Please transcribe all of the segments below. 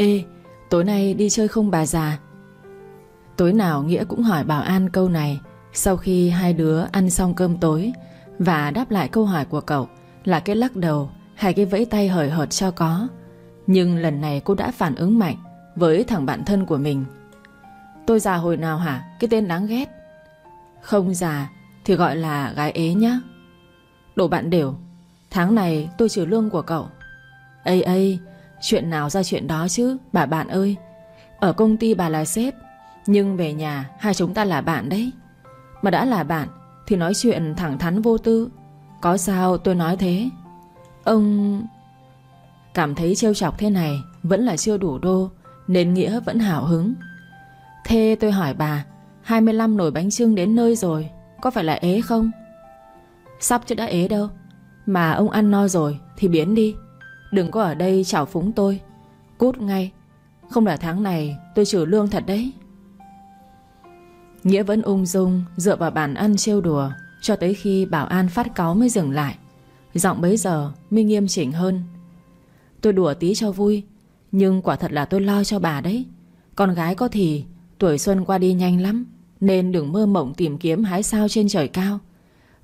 Ê, tối nay đi chơi không bà già? Tối nào Nghĩa cũng hỏi Bảo An câu này. Sau khi hai đứa ăn xong cơm tối Và đáp lại câu hỏi của cậu Là cái lắc đầu Hay cái vẫy tay hời hợt cho có. Nhưng lần này cô đã phản ứng mạnh Với thằng bạn thân của mình. Tôi già hồi nào hả? Cái tên đáng ghét. Không già thì gọi là gái ế nhá. Đồ bạn đều, Tháng này tôi trừ lương của cậu. Ây ây Chuyện nào ra chuyện đó chứ, Bà bạn ơi? Ở công ty bà là sếp, Nhưng về nhà hai chúng ta là bạn đấy. Mà đã là bạn Thì nói chuyện thẳng thắn vô tư. Có sao tôi nói thế? Ông Cảm thấy trêu chọc thế này Vẫn là chưa đủ đô, Nên Nghĩa vẫn hào hứng. Thế tôi hỏi bà 25 nồi bánh trưng đến nơi rồi, Có phải là ế không? Sắp chứ đã ế đâu. Mà ông ăn no rồi thì biến đi. Đừng có ở đây chảo phúng tôi. Cút ngay. Không là tháng này, tôi trừ lương thật đấy. Nghĩa vẫn ung dung, Dựa vào bàn ăn trêu đùa, Cho tới khi bảo an phát cáu mới dừng lại. Giọng bấy giờ mới nghiêm chỉnh hơn. Tôi đùa tí cho vui, Nhưng quả thật là tôi lo cho bà đấy. Con gái có thì, Tuổi xuân qua đi nhanh lắm, Nên đừng mơ mộng tìm kiếm hái sao trên trời cao.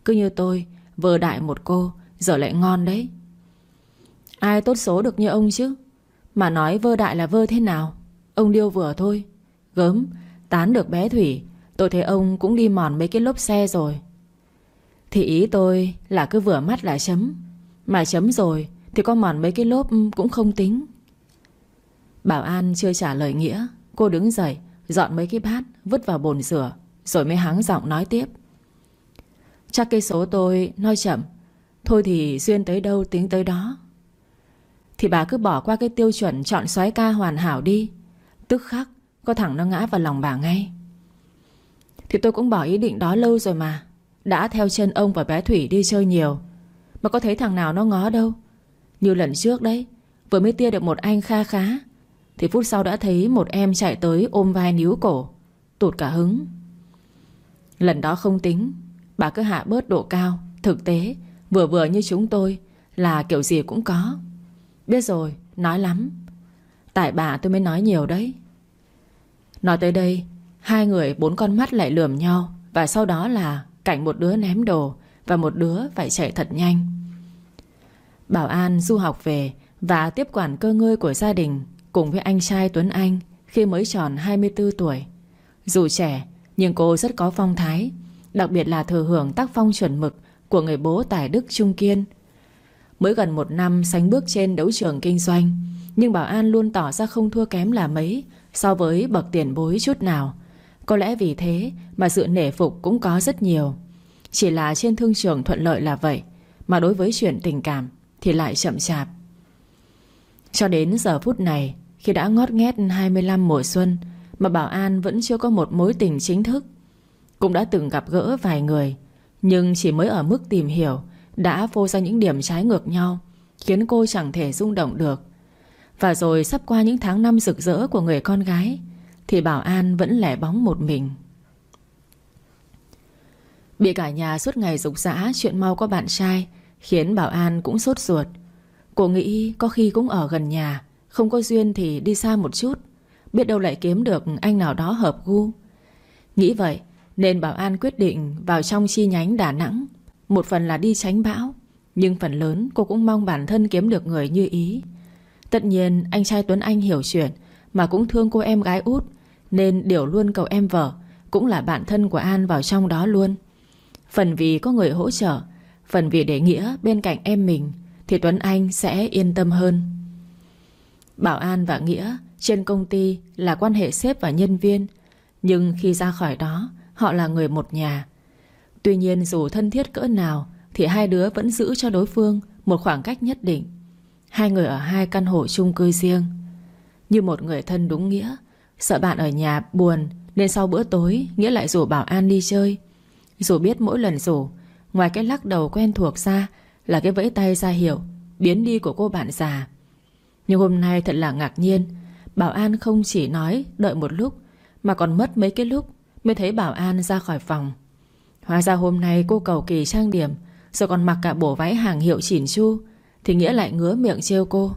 Cứ như tôi Vơ đại một cô, Giờ lại ngon đấy. Ai tốt số được như ông chứ? Mà nói vơ đại là vơ thế nào? Ông điêu vừa thôi. Gớm, Tán được bé Thủy, Tôi thấy ông cũng đi mòn mấy cái lốp xe rồi. Thì ý tôi là cứ vừa mắt là chấm. Mà chấm rồi Thì có mòn mấy cái lốp cũng không tính. Bảo An chưa trả lời Nghĩa, Cô đứng dậy, Dọn mấy cái bát, Vứt vào bồn rửa, Rồi mới hắng giọng nói tiếp. Chắc cây số tôi nói chậm. Thôi thì duyên tới đâu tính tới đó thì bà cứ bỏ qua cái tiêu chuẩn chọn soái ca hoàn hảo đi. Tức khắc, Có thằng nó ngã vào lòng bà ngay. Thì tôi cũng bỏ ý định đó lâu rồi mà. Đã theo chân ông và bé Thủy đi chơi nhiều. Mà có thấy thằng nào nó ngó đâu. Như lần trước đấy, Vừa mới tia được một anh kha khá. Thì phút sau đã thấy một em chạy tới ôm vai níu cổ, Tụt cả hứng. Lần đó không tính, Bà cứ hạ bớt độ cao, Thực tế, Vừa vừa như chúng tôi, Là kiểu gì cũng có. Biết rồi, nói lắm. Tại bà tôi mới nói nhiều đấy. Nói tới đây Hai người bốn con mắt lại lườm nhau Và sau đó là cảnh một đứa ném đồ Và một đứa phải chạy thật nhanh. Bảo An du học về Và tiếp quản cơ ngơi của gia đình Cùng với anh trai Tuấn Anh Khi mới tròn 24 tuổi. Dù trẻ nhưng cô rất có phong thái Đặc biệt là thừa hưởng tác phong chuẩn mực Của người bố tài đức Trung Kiên. Mới gần một năm, sánh bước trên đấu trường kinh doanh. Nhưng Bảo An luôn tỏ ra không thua kém là mấy, So với bậc tiền bối chút nào. Có lẽ vì thế mà sự nể phục cũng có rất nhiều. Chỉ là trên thương trường thuận lợi là vậy, Mà đối với chuyện tình cảm Thì lại chậm chạp. Cho đến giờ phút này, Khi đã ngót nghét 25 mùa xuân, Mà Bảo An vẫn chưa có một mối tình chính thức. Cũng đã từng gặp gỡ vài người, Nhưng chỉ mới ở mức tìm hiểu đã phô ra những điểm trái ngược nhau, Khiến cô chẳng thể rung động được. Và rồi sắp qua những tháng năm rực rỡ của người con gái, Thì Bảo An vẫn lẻ bóng một mình. Bị cả nhà suốt ngày rục rã Chuyện mau có bạn trai, Khiến Bảo An cũng sốt ruột. Cô nghĩ có khi cũng ở gần nhà, Không có duyên thì đi xa một chút, Biết đâu lại kiếm được anh nào đó hợp gu. Nghĩ vậy, Nên Bảo An quyết định vào trong chi nhánh Đà Nẵng một phần là đi tránh bão, Nhưng phần lớn cô cũng mong bản thân kiếm được người như ý. Tất nhiên, anh trai Tuấn Anh hiểu chuyện, Mà cũng thương cô em gái út, Nên điều luôn cậu em vợ, Cũng là bạn thân của An vào trong đó luôn. Phần vì có người hỗ trợ, Phần vì để Nghĩa bên cạnh em mình, Thì Tuấn Anh sẽ yên tâm hơn. Bảo An và Nghĩa Trên công ty là quan hệ sếp và nhân viên, Nhưng khi ra khỏi đó, Họ là người một nhà Tuy nhiên dù thân thiết cỡ nào, Thì hai đứa vẫn giữ cho đối phương Một khoảng cách nhất định. Hai người ở hai căn hộ chung cư riêng. Như một người thân đúng nghĩa, Sợ bạn ở nhà buồn Nên sau bữa tối, Nghĩa lại rủ Bảo An đi chơi. Dù biết mỗi lần rủ, Ngoài cái lắc đầu quen thuộc ra Là cái vẫy tay ra hiệu, Biến đi của cô bạn già. Nhưng hôm nay thật là ngạc nhiên, Bảo An không chỉ nói đợi một lúc, Mà còn mất mấy cái lúc Mới thấy Bảo An ra khỏi phòng. Hóa ra hôm nay cô cầu kỳ trang điểm Rồi còn mặc cả bộ váy hàng hiệu chỉn chu, Thì Nghĩa lại ngứa miệng trêu cô.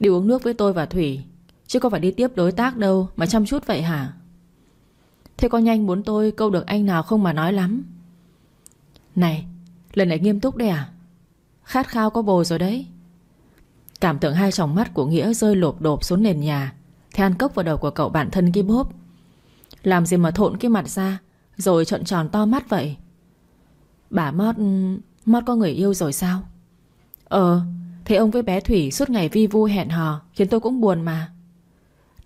Đi uống nước với tôi và Thủy, Chứ có phải đi tiếp đối tác đâu Mà chăm chút vậy hả? Thế có nhanh muốn tôi câu được anh nào không mà nói lắm. Này, Lần này nghiêm túc đây à? Khát khao có bồ rồi đấy. Cảm tưởng hai tròng mắt của Nghĩa rơi lộp đột xuống nền nhà Thế ăn cốc vào đầu của cậu bạn thân kia hốp. Làm gì mà thộn cái mặt ra rồi trợn tròn to mắt vậy. Bà Mót Mót có người yêu rồi sao? Ờ Thế ông với bé Thủy suốt ngày vi vu hẹn hò, Khiến tôi cũng buồn mà.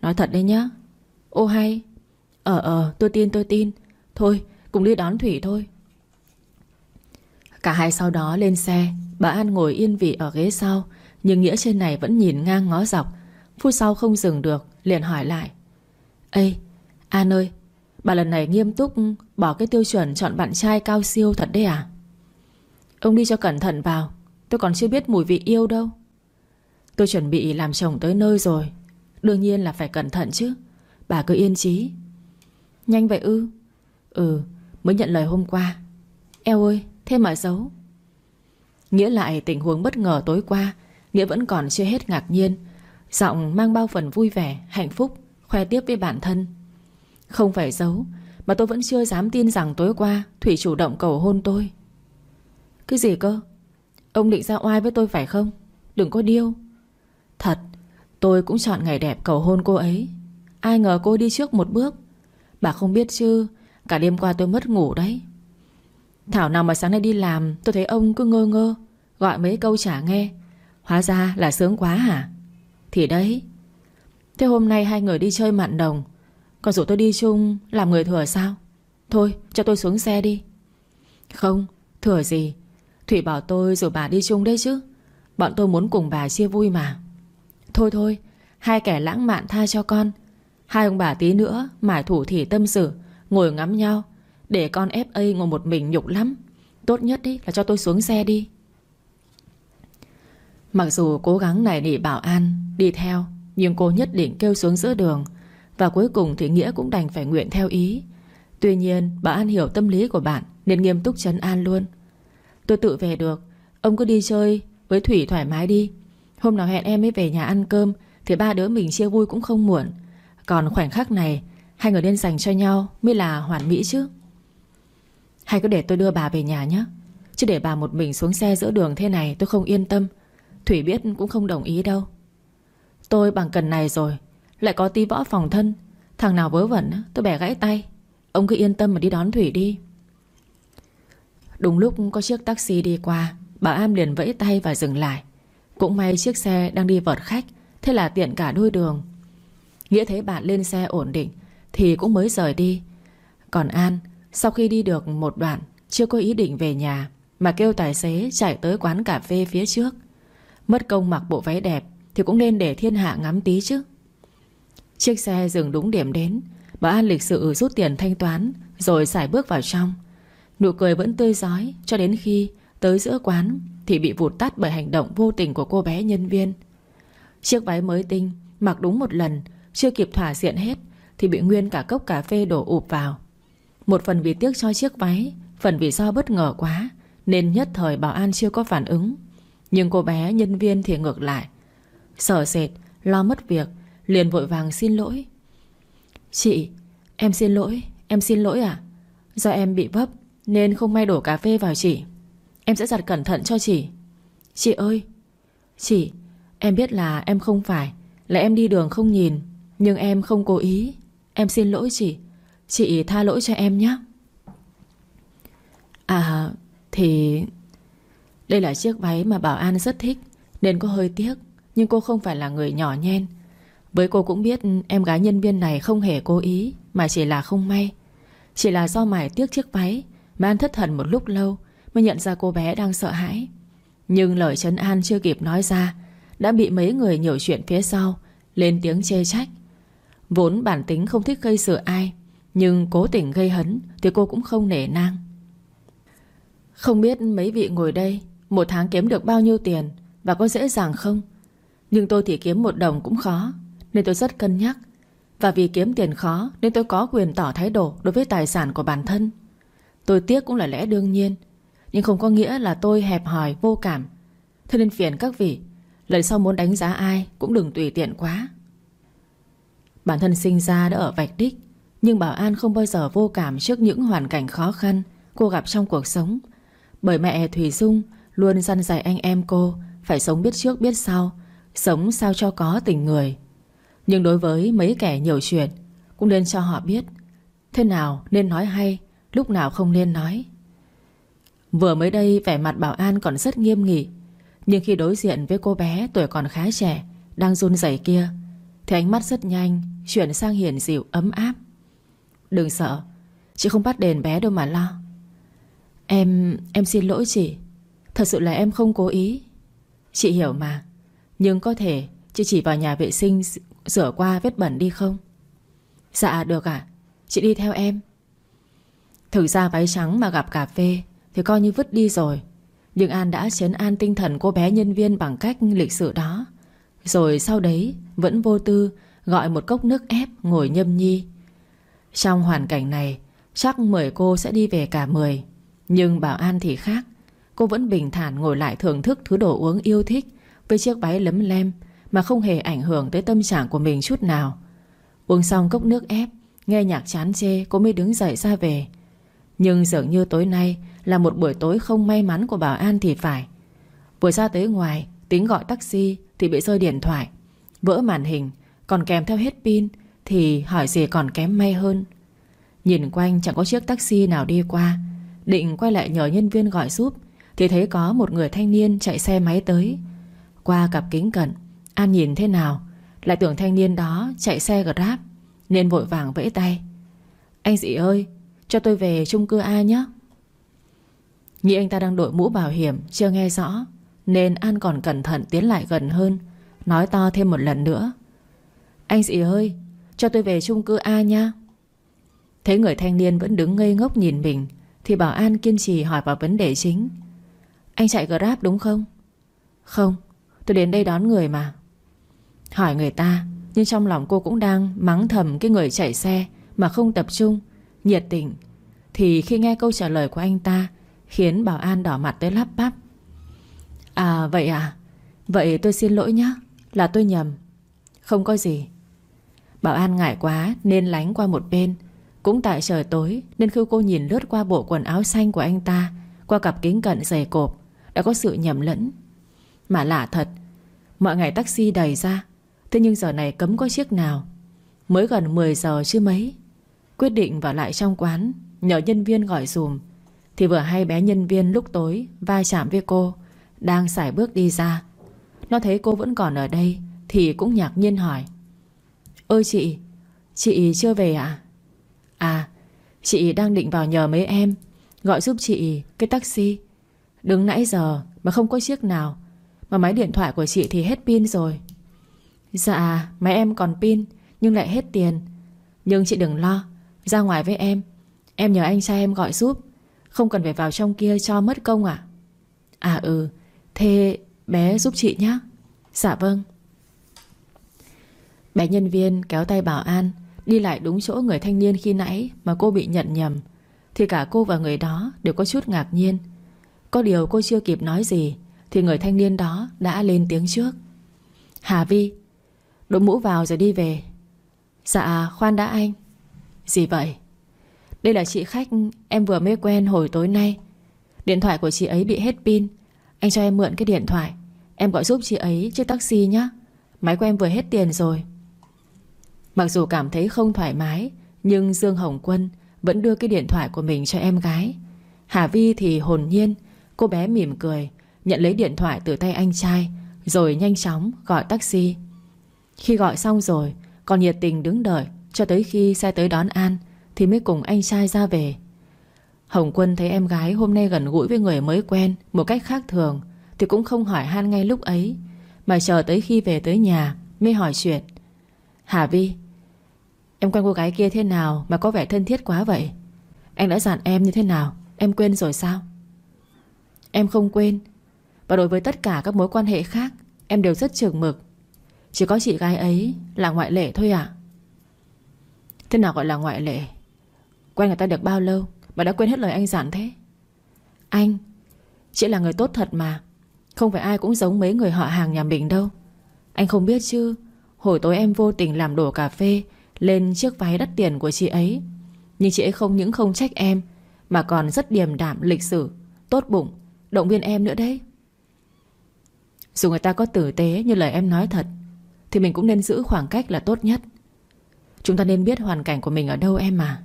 Nói thật đấy nhá. Ô hay. Ờ ờ tôi tin tôi tin. Thôi, cùng đi đón Thủy thôi. Cả hai sau đó lên xe, Bà An ngồi yên vị ở ghế sau, Nhưng Nghĩa trên này vẫn nhìn ngang ngó dọc. Phút sau không dừng được, Liền hỏi lại. Ê, An ơi Bà lần này nghiêm túc Bỏ cái tiêu chuẩn chọn bạn trai cao siêu thật đấy à? Ông đi cho cẩn thận vào, Tôi còn chưa biết mùi vị yêu đâu. Tôi chuẩn bị làm chồng tới nơi rồi, Đương nhiên là phải cẩn thận chứ. Bà cứ yên trí Nhanh vậy ư? Ừ mới nhận lời hôm qua. Eo ơi, thế mà giấu Nghĩa lại tình huống bất ngờ tối qua, Nghĩa vẫn còn chưa hết ngạc nhiên. Giọng mang bao phần vui vẻ, Hạnh phúc, Khoe tiếp với bản thân. Không phải giấu Mà tôi vẫn chưa dám tin rằng tối qua Thủy chủ động cầu hôn tôi. Cái gì cơ? Ông định ra oai với tôi phải không? Đừng có điêu. Thật, Tôi cũng chọn ngày đẹp cầu hôn cô ấy. Ai ngờ cô đi trước một bước. Bà không biết chứ, Cả đêm qua tôi mất ngủ đấy. Thảo nào mà sáng nay đi làm, Tôi thấy ông cứ ngơ ngơ, Gọi mấy câu chả nghe. Hóa ra là sướng quá hả? Thì đấy. Thế hôm nay hai người đi chơi mặn đồng còn rủ tôi đi chung, làm người thừa sao? Thôi, cho tôi xuống xe đi. Không, thừa gì? Thủy bảo tôi rồi bà đi chung đấy chứ. Bọn tôi muốn cùng bà chia vui mà. Thôi thôi, Hai kẻ lãng mạn tha cho con. Hai ông bà tí nữa, Mải thủ thì tâm sự, Ngồi ngắm nhau. Để con FA ngồi một mình nhục lắm. Tốt nhất đi là cho tôi xuống xe đi. Mặc dù cố gắng này nỉ bảo an Đi theo, Nhưng cô nhất định kêu xuống giữa đường. Và cuối cùng thì Nghĩa cũng đành phải nguyện theo ý. Tuy nhiên, bà An hiểu tâm lý của bạn Nên nghiêm túc chấn an luôn. Tôi tự về được. Ông cứ đi chơi với Thủy thoải mái đi. Hôm nào hẹn em mới về nhà ăn cơm Thì ba đứa mình chia vui cũng không muộn. Còn khoảnh khắc này, Hai người nên dành cho nhau mới là hoàn mỹ chứ. Hay cứ để tôi đưa bà về nhà nhé. Chứ để bà một mình xuống xe giữa đường thế này tôi không yên tâm. Thủy biết cũng không đồng ý đâu. Tôi bằng cần này rồi lại có tí võ phòng thân. Thằng nào vớ vẩn, tôi bẻ gãy tay. Ông cứ yên tâm mà đi đón Thủy đi. Đúng lúc có chiếc taxi đi qua, Bà Am liền vẫy tay và dừng lại. Cũng may chiếc xe đang đi vợt khách, Thế là tiện cả đôi đường. Nghĩa thấy bạn lên xe ổn định, Thì cũng mới rời đi. Còn An, Sau khi đi được một đoạn, Chưa có ý định về nhà, Mà kêu tài xế chạy tới quán cà phê phía trước. Mất công mặc bộ váy đẹp, Thì cũng nên để thiên hạ ngắm tí chứ. Chiếc xe dừng đúng điểm đến. Bà An lịch sự rút tiền thanh toán, Rồi xài bước vào trong. Nụ cười vẫn tươi giói Cho đến khi tới giữa quán Thì bị vụt tắt bởi hành động vô tình của cô bé nhân viên. Chiếc váy mới tinh, Mặc đúng một lần, Chưa kịp thỏa diện hết Thì bị nguyên cả cốc cà phê đổ ụp vào. Một phần vì tiếc cho chiếc váy, Phần vì do bất ngờ quá Nên nhất thời bảo an chưa có phản ứng. Nhưng cô bé nhân viên thì ngược lại. Sợ sệt, Lo mất việc Liền vội vàng xin lỗi. Chị, Em xin lỗi, Em xin lỗi à Do em bị vấp Nên không may đổ cà phê vào chị. Em sẽ giặt cẩn thận cho chị. Chị ơi, Chị, Em biết là em không phải, Là em đi đường không nhìn, Nhưng em không cố ý. Em xin lỗi chị Chị tha lỗi cho em nhé. À thì Đây là chiếc váy mà Bảo An rất thích, Nên cô hơi tiếc, Nhưng cô không phải là người nhỏ nhen. Với cô cũng biết em gái nhân viên này không hề cố ý, Mà chỉ là không may. Chỉ là do mải tiếc chiếc váy, Mà An thất thần một lúc lâu Mới nhận ra cô bé đang sợ hãi. Nhưng lời trấn an chưa kịp nói ra, Đã bị mấy người nhiều chuyện phía sau Lên tiếng chê trách. Vốn bản tính không thích gây sự ai, Nhưng cố tình gây hấn Thì cô cũng không nể nang. Không biết mấy vị ngồi đây, Một tháng kiếm được bao nhiêu tiền Và có dễ dàng không? Nhưng tôi thì kiếm một đồng cũng khó. Nên tôi rất cân nhắc. Và vì kiếm tiền khó, Nên tôi có quyền tỏ thái độ Đối với tài sản của bản thân. Tôi tiếc cũng là lẽ đương nhiên, Nhưng không có nghĩa là tôi hẹp hòi, vô cảm. Thế nên phiền các vị, Lần sau muốn đánh giá ai Cũng đừng tùy tiện quá. Bản thân sinh ra đã ở vạch đích, Nhưng Bảo An không bao giờ vô cảm Trước những hoàn cảnh khó khăn Cô gặp trong cuộc sống. Bởi mẹ Thủy Dung luôn dăn dạy anh em cô Phải sống biết trước biết sau, Sống sao cho có tình người. Nhưng đối với mấy kẻ nhiều chuyện, Cũng nên cho họ biết, Thế nào nên nói hay, Lúc nào không nên nói. Vừa mới đây vẻ mặt bảo an còn rất nghiêm nghị, Nhưng khi đối diện với cô bé tuổi còn khá trẻ, Đang run rẩy kia, Thì ánh mắt rất nhanh Chuyển sang hiền dịu, ấm áp. Đừng sợ, Chị không bắt đền bé đâu mà lo. Em... em xin lỗi chị, Thật sự là em không cố ý. Chị hiểu mà, Nhưng có thể chị chỉ vào nhà vệ sinh Rửa qua vết bẩn đi không? Dạ được ạ. Chị đi theo em. Thực ra váy trắng mà gặp cà phê Thì coi như vứt đi rồi. Nhưng An đã chấn an tinh thần cô bé nhân viên Bằng cách lịch sự đó. Rồi sau đấy, vẫn vô tư Gọi một cốc nước ép ngồi nhâm nhi. Trong hoàn cảnh này, Chắc mời cô sẽ đi về cả mười. Nhưng bảo An thì khác. Cô vẫn bình thản ngồi lại thưởng thức Thứ đồ uống yêu thích Với chiếc váy lấm lem mà không hề ảnh hưởng tới tâm trạng của mình chút nào. Uống xong cốc nước ép, Nghe nhạc chán chê, cô mới đứng dậy ra về. Nhưng dường như tối nay Là một buổi tối không may mắn của Bảo An thì phải. Vừa ra tới ngoài, Tính gọi taxi thì bị rơi điện thoại. Vỡ màn hình, Còn kèm theo hết pin Thì hỏi gì còn kém may hơn. Nhìn quanh chẳng có chiếc taxi nào đi qua. Định quay lại nhờ nhân viên gọi giúp Thì thấy có một người thanh niên chạy xe máy tới. Qua cặp kính cận An nhìn thế nào? Lại tưởng thanh niên đó chạy xe Grab, nên vội vàng vẫy tay. Anh dị ơi, Cho tôi về chung cư A nhé. Nghĩ anh ta đang đội mũ bảo hiểm, Chưa nghe rõ, Nên An còn cẩn thận tiến lại gần hơn, Nói to thêm một lần nữa. Anh dị ơi, Cho tôi về chung cư A nha. Thấy người thanh niên vẫn đứng ngây ngốc nhìn mình, Thì bảo An kiên trì hỏi vào vấn đề chính. Anh chạy Grab đúng không? Không, Tôi đến đây đón người mà. Hỏi người ta, nhưng trong lòng cô cũng đang mắng thầm cái người chạy xe Mà không tập trung, Nhiệt tình. Thì khi nghe câu trả lời của anh ta, Khiến Bảo An đỏ mặt tới lắp bắp. À vậy à? Vậy tôi xin lỗi nhé Là tôi nhầm. Không có gì. Bảo An ngại quá nên lánh qua một bên. Cũng tại trời tối Nên khi cô nhìn lướt qua bộ quần áo xanh của anh ta, Qua cặp kính cận dày cộp, Đã có sự nhầm lẫn. Mà lạ thật, Mọi ngày taxi đầy ra Thế nhưng giờ này cấm có chiếc nào? Mới gần 10 giờ chứ mấy? Quyết định vào lại trong quán, Nhờ nhân viên gọi dùm. Thì vừa hay bé nhân viên lúc tối Va chạm với cô, Đang xài bước đi ra. Nó thấy cô vẫn còn ở đây, Thì cũng ngạc nhiên hỏi. Ơi chị Chị chưa về à À Chị đang định vào nhờ mấy em, Gọi giúp chị cái taxi. Đứng nãy giờ mà không có chiếc nào, Mà máy điện thoại của chị thì hết pin rồi. Dạ máy em còn pin, Nhưng lại hết tiền. Nhưng chị đừng lo, Ra ngoài với em. Em nhờ anh trai em gọi giúp. Không cần phải vào trong kia cho mất công à À ừ Thế bé giúp chị nhé Dạ vâng. Bé nhân viên kéo tay bảo an Đi lại đúng chỗ người thanh niên khi nãy Mà cô bị nhận nhầm. Thì cả cô và người đó đều có chút ngạc nhiên. Có điều cô chưa kịp nói gì Thì người thanh niên đó đã lên tiếng trước. Hà Vi Đội mũ vào rồi đi về. Dạ khoan đã anh. Gì vậy? Đây là chị khách em vừa mới quen hồi tối nay. Điện thoại của chị ấy bị hết pin. Anh cho em mượn cái điện thoại. Em gọi giúp chị ấy chiếc taxi nhé Máy của em vừa hết tiền rồi. Mặc dù cảm thấy không thoải mái, Nhưng Dương Hồng Quân Vẫn đưa cái điện thoại của mình cho em gái. Hà Vi thì hồn nhiên, Cô bé mỉm cười, Nhận lấy điện thoại từ tay anh trai, Rồi nhanh chóng gọi taxi khi gọi xong rồi, Còn nhiệt tình đứng đợi Cho tới khi xe tới đón An Thì mới cùng anh trai ra về. Hồng Quân thấy em gái hôm nay gần gũi với người mới quen Một cách khác thường Thì cũng không hỏi han ngay lúc ấy, Mà chờ tới khi về tới nhà Mới hỏi chuyện. Hà Vi, Em quen cô gái kia thế nào Mà có vẻ thân thiết quá vậy? Anh đã dặn em như thế nào? Em quên rồi sao? Em không quên. Và đối với tất cả các mối quan hệ khác, Em đều rất trường mực chỉ có chị gái ấy là ngoại lệ thôi à Thế nào gọi là ngoại lệ? Quen người ta được bao lâu Mà đã quên hết lời anh dặn thế? Anh, Chị là người tốt thật mà. Không phải ai cũng giống mấy người họ hàng nhà mình đâu. Anh không biết chứ? Hồi tối em vô tình làm đổ cà phê Lên chiếc váy đắt tiền của chị ấy. Nhưng chị ấy không những không trách em, Mà còn rất điềm đạm, lịch sử Tốt bụng, Động viên em nữa đấy. Dù người ta có tử tế như lời em nói thật thì mình cũng nên giữ khoảng cách là tốt nhất. Chúng ta nên biết hoàn cảnh của mình ở đâu em mà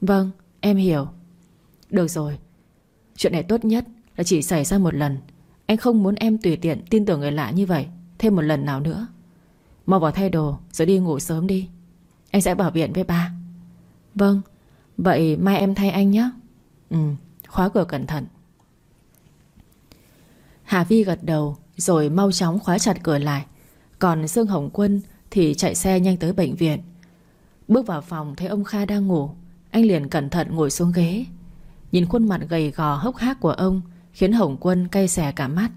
Vâng em hiểu. Được rồi. Chuyện này tốt nhất là chỉ xảy ra một lần. Anh không muốn em tùy tiện tin tưởng người lạ như vậy, Thêm một lần nào nữa. Mau vào thay đồ, rồi đi ngủ sớm đi. Anh sẽ bảo viện với ba. Vâng Vậy mai em thay anh nhé. Ừ khóa cửa cẩn thận. Hà Vi gật đầu, Rồi mau chóng khóa chặt cửa lại. Còn Dương Hồng Quân Thì chạy xe nhanh tới bệnh viện. Bước vào phòng thấy ông Kha đang ngủ, Anh liền cẩn thận ngồi xuống ghế. Nhìn khuôn mặt gầy gò hốc hác của ông, Khiến Hồng Quân cay xè cả mắt.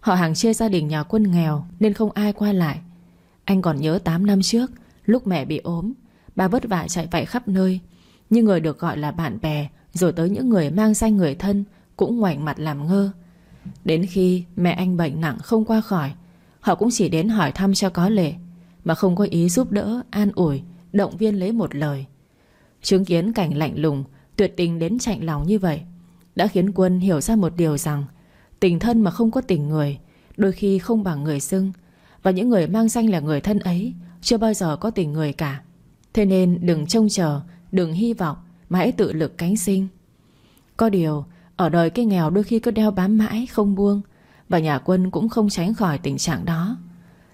Họ hàng chia gia đình nhà quân nghèo Nên không ai qua lại. Anh còn nhớ 8 năm trước, Lúc mẹ bị ốm, Bà vất vả chạy vạy khắp nơi. Nhưng người được gọi là bạn bè, Rồi tới những người mang danh người thân Cũng ngoảnh mặt làm ngơ. Đến khi mẹ anh bệnh nặng không qua khỏi Họ cũng chỉ đến hỏi thăm cho có lệ Mà không có ý giúp đỡ, an ủi Động viên lấy một lời. Chứng kiến cảnh lạnh lùng Tuyệt tình đến chạnh lòng như vậy Đã khiến Quân hiểu ra một điều rằng Tình thân mà không có tình người Đôi khi không bằng người xưng Và những người mang danh là người thân ấy Chưa bao giờ có tình người cả. Thế nên đừng trông chờ Đừng hy vọng Mà hãy tự lực cánh sinh. Có điều Ở đời cái nghèo đôi khi cứ đeo bám mãi Không buông và nhà quân cũng không tránh khỏi tình trạng đó.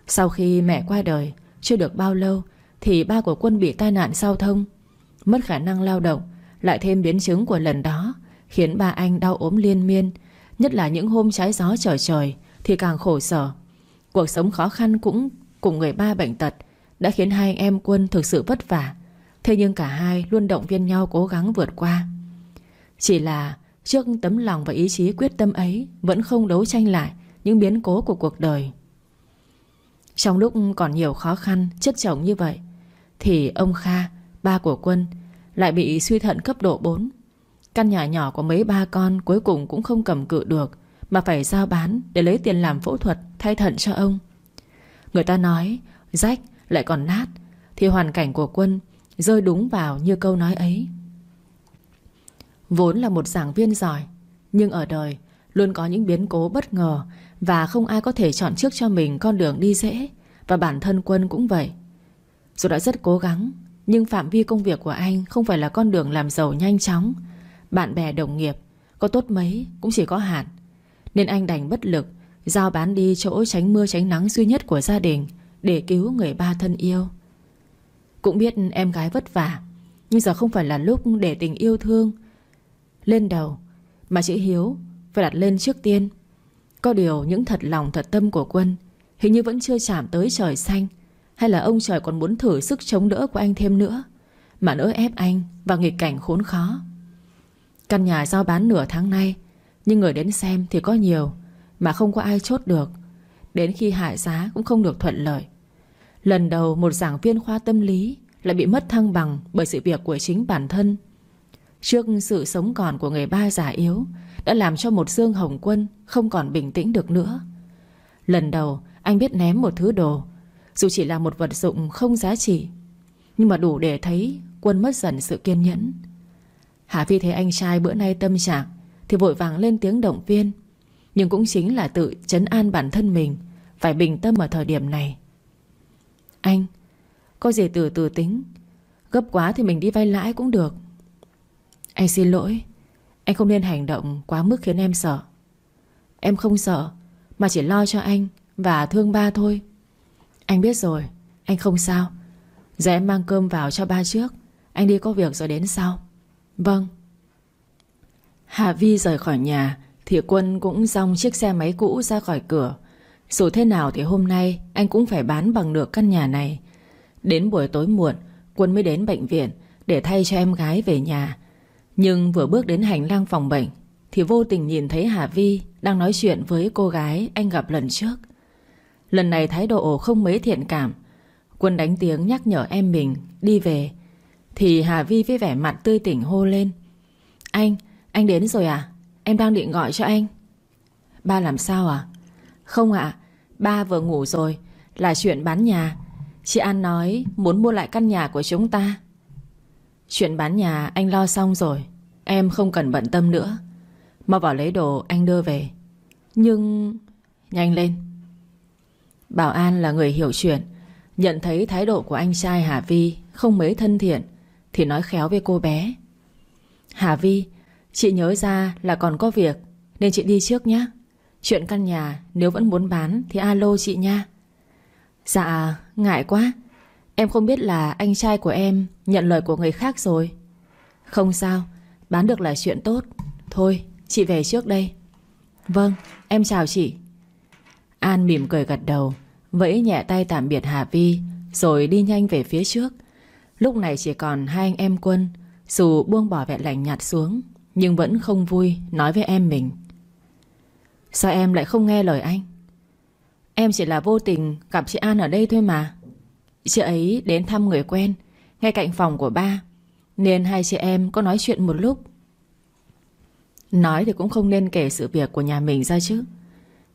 Sau khi mẹ qua đời, Chưa được bao lâu, Thì ba của quân bị tai nạn giao thông. Mất khả năng lao động, Lại thêm biến chứng của lần đó, Khiến ba anh đau ốm liên miên, Nhất là những hôm trái gió trời trời Thì càng khổ sở. Cuộc sống khó khăn cũng cùng người ba bệnh tật Đã khiến hai anh em quân thực sự vất vả, Thế nhưng cả hai luôn động viên nhau cố gắng vượt qua. Chỉ là trước tấm lòng và ý chí quyết tâm ấy Vẫn không đấu tranh lại những biến cố của cuộc đời. Trong lúc còn nhiều khó khăn Chất chồng như vậy Thì ông Kha, ba của quân Lại bị suy thận cấp độ 4 Căn nhà nhỏ của mấy ba con Cuối cùng cũng không cầm cự được Mà phải giao bán để lấy tiền làm phẫu thuật Thay thận cho ông. Người ta nói rách lại còn nát Thì hoàn cảnh của quân Rơi đúng vào như câu nói ấy. Vốn là một giảng viên giỏi, Nhưng ở đời Luôn có những biến cố bất ngờ Và không ai có thể chọn trước cho mình con đường đi dễ, Và bản thân quân cũng vậy. Dù đã rất cố gắng, Nhưng phạm vi công việc của anh Không phải là con đường làm giàu nhanh chóng. Bạn bè, đồng nghiệp, Có tốt mấy cũng chỉ có hạn, Nên anh đành bất lực Giao bán đi chỗ tránh mưa tránh nắng duy nhất của gia đình Để cứu người ba thân yêu. Cũng biết em gái vất vả, Nhưng giờ không phải là lúc để tình yêu thương lên đầu, Mà chữ Hiếu phải đặt lên trước tiên. Có điều những thật lòng, thật tâm của Quân Hình như vẫn chưa chạm tới trời xanh, Hay là ông trời còn muốn thử sức chống đỡ của anh thêm nữa, Mà nỡ ép anh vào nghịch cảnh khốn khó. Căn nhà giao bán nửa tháng nay, Nhưng người đến xem thì có nhiều, Mà không có ai chốt được. Đến khi hạ giá cũng không được thuận lợi. Lần đầu một giảng viên khoa tâm lý Lại bị mất thăng bằng Bởi sự việc của chính bản thân. Trước sự sống còn của người ba già yếu, Đã làm cho một Dương Hồng Quân Không còn bình tĩnh được nữa. Lần đầu, anh biết ném một thứ đồ, Dù chỉ là một vật dụng không giá trị, Nhưng mà đủ để thấy Quân mất dần sự kiên nhẫn. Hà Phi thấy anh trai bữa nay tâm trạng, Thì vội vàng lên tiếng động viên, Nhưng cũng chính là tự chấn an bản thân mình, Phải bình tâm ở thời điểm này. Anh, Có gì từ từ tính, Gấp quá thì mình đi vay lãi cũng được. Anh xin lỗi. Anh không nên hành động quá mức khiến em sợ. Em không sợ, Mà chỉ lo cho anh Và thương ba thôi. Anh biết rồi, Anh không sao. Giờ em mang cơm vào cho ba trước. Anh đi có việc rồi đến sau. Vâng. Hà Vi rời khỏi nhà, Thì Quân cũng dòng chiếc xe máy cũ ra khỏi cửa. Dù thế nào thì hôm nay, Anh cũng phải bán bằng được căn nhà này. Đến buổi tối muộn, Quân mới đến bệnh viện Để thay cho em gái về nhà. Nhưng vừa bước đến hành lang phòng bệnh Thì vô tình nhìn thấy Hà Vi Đang nói chuyện với cô gái anh gặp lần trước. Lần này thái độ không mấy thiện cảm Quân đánh tiếng nhắc nhở em mình Đi về thì Hà Vi với vẻ mặt tươi tỉnh hô lên. Anh, anh đến rồi à? Em đang định gọi cho anh. Ba làm sao à? Không ạ Ba vừa ngủ rồi Là chuyện bán nhà. Chị An nói muốn mua lại căn nhà của chúng ta. Chuyện bán nhà anh lo xong rồi, Em không cần bận tâm nữa. Mà vào lấy đồ anh đưa về. Nhưng, Nhanh lên. Bảo An là người hiểu chuyện, Nhận thấy thái độ của anh trai Hà Vi Không mấy thân thiện, Thì nói khéo với cô bé. Hà Vi, Chị nhớ ra là còn có việc, Nên chị đi trước nhé. Chuyện căn nhà nếu vẫn muốn bán Thì alo chị nha. Dạ ngại quá. Em không biết là anh trai của em Nhận lời của người khác rồi. Không sao, Bán được là chuyện tốt. Thôi, chị về trước đây. Vâng em chào chị. An mỉm cười gật đầu, Vẫy nhẹ tay tạm biệt Hà Vi, Rồi đi nhanh về phía trước. Lúc này chỉ còn hai anh em quân, Dù buông bỏ vẻ lạnh nhạt xuống, Nhưng vẫn không vui nói với em mình. Sao em lại không nghe lời anh? Em chỉ là vô tình gặp chị An ở đây thôi mà. Chị ấy đến thăm người quen, Ngay cạnh phòng của ba, Nên hai chị em có nói chuyện một lúc. Nói thì cũng không nên kể sự việc của nhà mình ra chứ.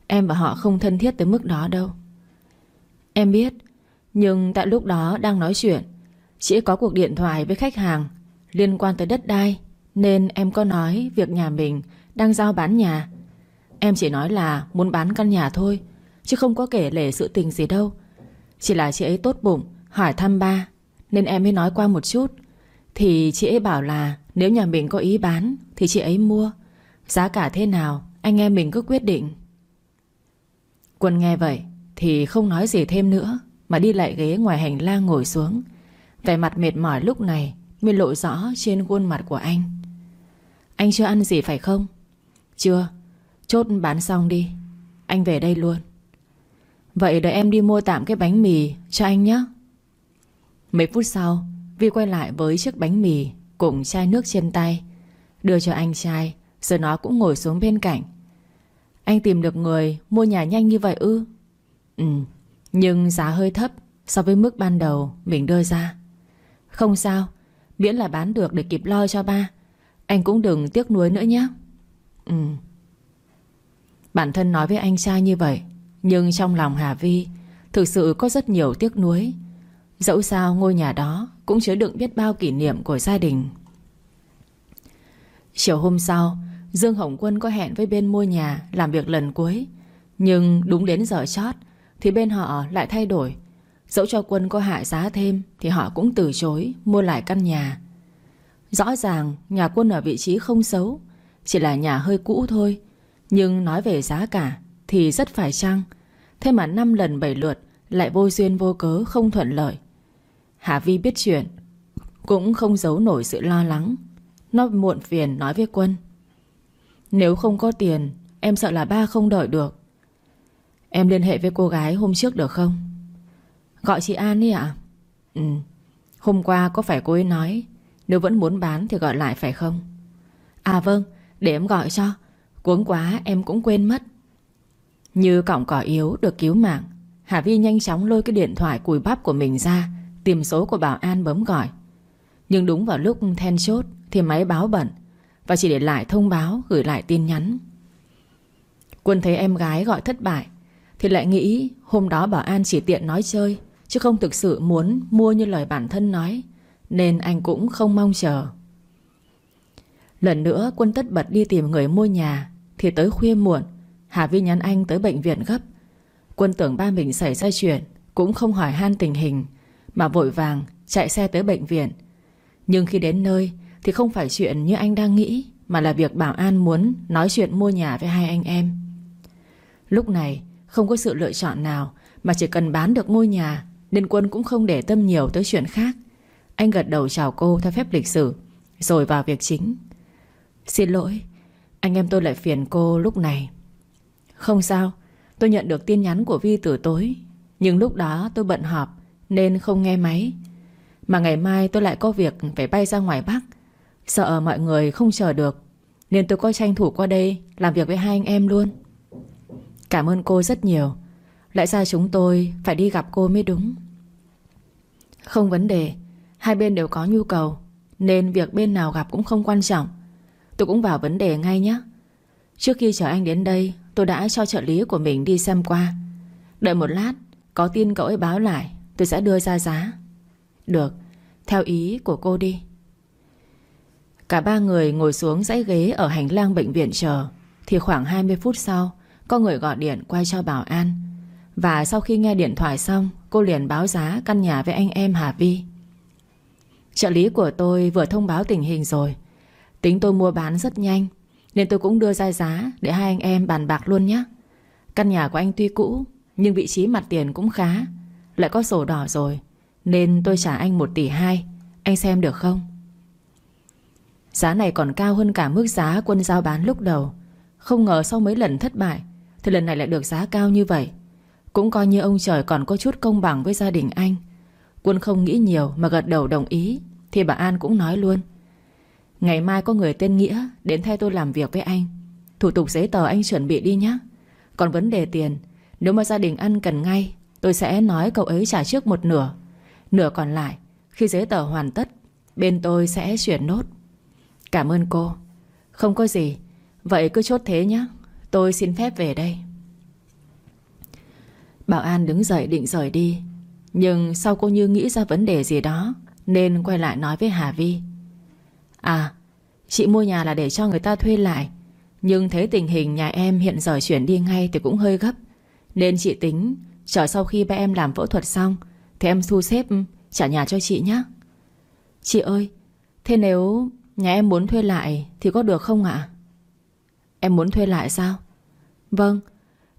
Em và họ không thân thiết tới mức đó đâu. Em biết, Nhưng tại lúc đó đang nói chuyện, Chị có cuộc điện thoại với khách hàng Liên quan tới đất đai, Nên em có nói việc nhà mình Đang giao bán nhà. Em chỉ nói là muốn bán căn nhà thôi, Chứ không có kể lể sự tình gì đâu. Chỉ là chị ấy tốt bụng, Hỏi thăm ba, Nên em mới nói qua một chút. Thì chị ấy bảo là Nếu nhà mình có ý bán Thì chị ấy mua. Giá cả thế nào, Anh em mình cứ quyết định. Quân nghe vậy Thì không nói gì thêm nữa, Mà đi lại ghế ngoài hành lang ngồi xuống. Vẻ mặt mệt mỏi lúc này Mới lộ rõ trên khuôn mặt của anh. Anh chưa ăn gì phải không? Chưa, Chốt bán xong đi. Anh về đây luôn. Vậy đợi em đi mua tạm cái bánh mì cho anh nhé. Mấy phút sau, Vi quay lại với chiếc bánh mì Cùng chai nước trên tay, Đưa cho anh trai Rồi nó cũng ngồi xuống bên cạnh. Anh tìm được người mua nhà nhanh như vậy ư? Ừ Nhưng giá hơi thấp So với mức ban đầu mình đưa ra. Không sao, Miễn là bán được để kịp lo cho ba. Anh cũng đừng tiếc nuối nữa nhé. Ừ. Bản thân nói với anh trai như vậy nhưng trong lòng Hà Vi, Thực sự có rất nhiều tiếc nuối. Dẫu sao ngôi nhà đó Cũng chứa đựng biết bao kỷ niệm của gia đình. Chiều hôm sau, Dương Hồng Quân có hẹn với bên mua nhà Làm việc lần cuối. Nhưng đúng đến giờ chót Thì bên họ lại thay đổi. Dẫu cho Quân có hạ giá thêm Thì họ cũng từ chối mua lại căn nhà. Rõ ràng nhà Quân ở vị trí không xấu, Chỉ là nhà hơi cũ thôi, Nhưng nói về giá cả thì rất phải chăng? Thế mà năm lần bảy lượt Lại vô duyên vô cớ không thuận lợi. Hà Vi biết chuyện, Cũng không giấu nổi sự lo lắng. Nó muộn phiền nói với Quân, Nếu không có tiền, Em sợ là ba không đợi được. Em liên hệ với cô gái hôm trước được không? Gọi chị An đi ạ. Ừ Hôm qua có phải cô ấy nói, Nếu vẫn muốn bán thì gọi lại phải không? À vâng Để em gọi cho. Cuống quá em cũng quên mất. Như cọng cỏ yếu được cứu mạng, Hà Vi nhanh chóng lôi cái điện thoại cùi bắp của mình ra, Tìm số của bảo an bấm gọi. Nhưng đúng vào lúc then chốt Thì máy báo bận, Và chỉ để lại thông báo gửi lại tin nhắn. Quân thấy em gái gọi thất bại, Thì lại nghĩ hôm đó bảo an chỉ tiện nói chơi, Chứ không thực sự muốn mua như lời bản thân nói, Nên anh cũng không mong chờ. Lần nữa quân tất bật đi tìm người mua nhà, Thì tới khuya muộn Hà Vi nhắn anh tới bệnh viện gấp. Quân tưởng ba mình xảy ra chuyện, Cũng không hỏi han tình hình, Mà vội vàng chạy xe tới bệnh viện. Nhưng khi đến nơi Thì không phải chuyện như anh đang nghĩ, Mà là việc bảo an muốn nói chuyện mua nhà với hai anh em. Lúc này, không có sự lựa chọn nào Mà chỉ cần bán được ngôi nhà, Nên Quân cũng không để tâm nhiều tới chuyện khác. Anh gật đầu chào cô theo phép lịch sử, Rồi vào việc chính. Xin lỗi, Anh em tôi lại phiền cô lúc này. Không sao, Tôi nhận được tin nhắn của Vi từ tối. Nhưng lúc đó tôi bận họp, Nên không nghe máy. Mà ngày mai tôi lại có việc phải bay ra ngoài Bắc. Sợ mọi người không chờ được, Nên tôi có tranh thủ qua đây Làm việc với hai anh em luôn. Cảm ơn cô rất nhiều. Lại ra chúng tôi phải đi gặp cô mới đúng. Không vấn đề, Hai bên đều có nhu cầu, Nên việc bên nào gặp cũng không quan trọng. Tôi cũng vào vấn đề ngay nhé. Trước khi chờ anh đến đây Tôi đã cho trợ lý của mình đi xem qua. Đợi một lát, Có tin cậu ấy báo lại, Tôi sẽ đưa ra giá. Được, Theo ý của cô đi. Cả ba người ngồi xuống dãy ghế Ở hành lang bệnh viện chờ, Thì khoảng 20 phút sau, Có người gọi điện quay cho Bảo An. Và sau khi nghe điện thoại xong, Cô liền báo giá căn nhà với anh em Hà Vi. Trợ lý của tôi vừa thông báo tình hình rồi. Tính tôi mua bán rất nhanh nên tôi cũng đưa ra giá Để hai anh em bàn bạc luôn nhé. Căn nhà của anh tuy cũ, Nhưng vị trí mặt tiền cũng khá, Lại có sổ đỏ rồi, Nên tôi trả anh 1 tỷ 2 Anh xem được không? Giá này còn cao hơn cả mức giá quân giao bán lúc đầu. Không ngờ sau mấy lần thất bại, Thì lần này lại được giá cao như vậy. Cũng coi như ông trời còn có chút công bằng với gia đình anh. Quân không nghĩ nhiều mà gật đầu đồng ý, Thì bà An cũng nói luôn. Ngày mai có người tên Nghĩa Đến thay tôi làm việc với anh. Thủ tục giấy tờ anh chuẩn bị đi nhé Còn vấn đề tiền, Nếu mà gia đình ăn cần ngay, Tôi sẽ nói cậu ấy trả trước một nửa. Nửa còn lại, Khi giấy tờ hoàn tất, Bên tôi sẽ chuyển nốt. Cảm ơn cô. Không có gì. Vậy cứ chốt thế nhé Tôi xin phép về đây. Bảo An đứng dậy định rời đi. Nhưng sau cô như nghĩ ra vấn đề gì đó, Nên quay lại nói với Hà Vi. À Chị mua nhà là để cho người ta thuê lại. Nhưng thấy tình hình nhà em hiện giờ chuyển đi ngay Thì cũng hơi gấp. Nên chị tính, Chờ sau khi ba em làm phẫu thuật xong, Thì em thu xếp ừ, trả nhà cho chị nhé Chị ơi, Thế nếu nhà em muốn thuê lại Thì có được không ạ? Em muốn thuê lại sao? Vâng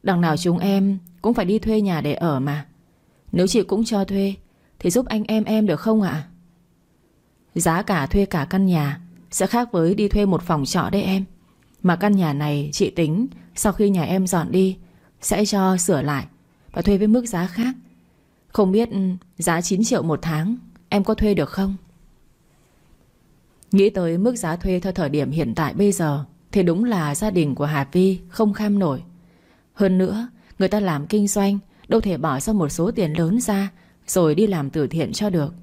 Đằng nào chúng em cũng phải đi thuê nhà để ở mà. Nếu chị cũng cho thuê, Thì giúp anh em em được không ạ? Giá cả thuê cả căn nhà Sẽ khác với đi thuê một phòng trọ đấy em. Mà căn nhà này chị tính, Sau khi nhà em dọn đi, Sẽ cho sửa lại Và thuê với mức giá khác. Không biết ừ, giá 9 triệu một tháng, Em có thuê được không? Nghĩ tới mức giá thuê theo thời điểm hiện tại bây giờ, Thì đúng là gia đình của Hà Vi không kham nổi. Hơn nữa, Người ta làm kinh doanh, Đâu thể bỏ ra một số tiền lớn ra, Rồi đi làm từ thiện cho được.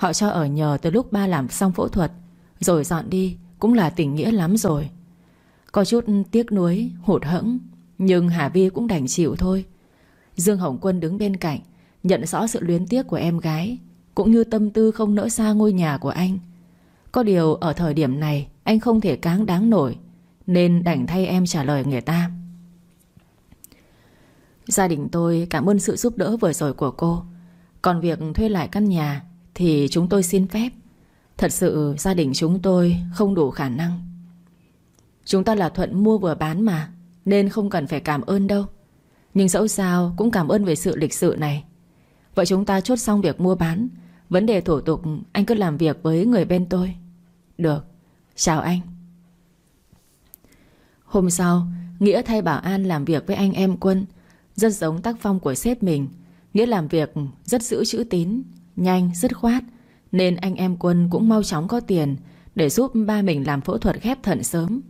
Họ cho ở nhờ từ lúc ba làm xong phẫu thuật Rồi dọn đi Cũng là tình nghĩa lắm rồi. Có chút tiếc nuối, hụt hẫng Nhưng Hà Vi cũng đành chịu thôi. Dương Hồng Quân đứng bên cạnh Nhận rõ sự luyến tiếc của em gái Cũng như tâm tư không nỡ xa ngôi nhà của anh. Có điều ở thời điểm này Anh không thể cáng đáng nổi Nên đành thay em trả lời người ta. Gia đình tôi cảm ơn sự giúp đỡ vừa rồi của cô. Còn việc thuê lại căn nhà thì chúng tôi xin phép. Thật sự, gia đình chúng tôi không đủ khả năng. Chúng ta là thuận mua vừa bán mà, Nên không cần phải cảm ơn đâu. Nhưng dẫu sao cũng cảm ơn về sự lịch sự này. Vậy chúng ta chốt xong việc mua bán. Vấn đề thủ tục, anh cứ làm việc với người bên tôi. Được. Chào anh. Hôm sau, Nghĩa thay bảo An làm việc với anh em quân. Rất giống tác phong của sếp mình. Nghĩa làm việc rất giữ chữ tín. Nhanh, dứt khoát. Nên anh em Quân cũng mau chóng có tiền Để giúp ba mình làm phẫu thuật ghép thận sớm.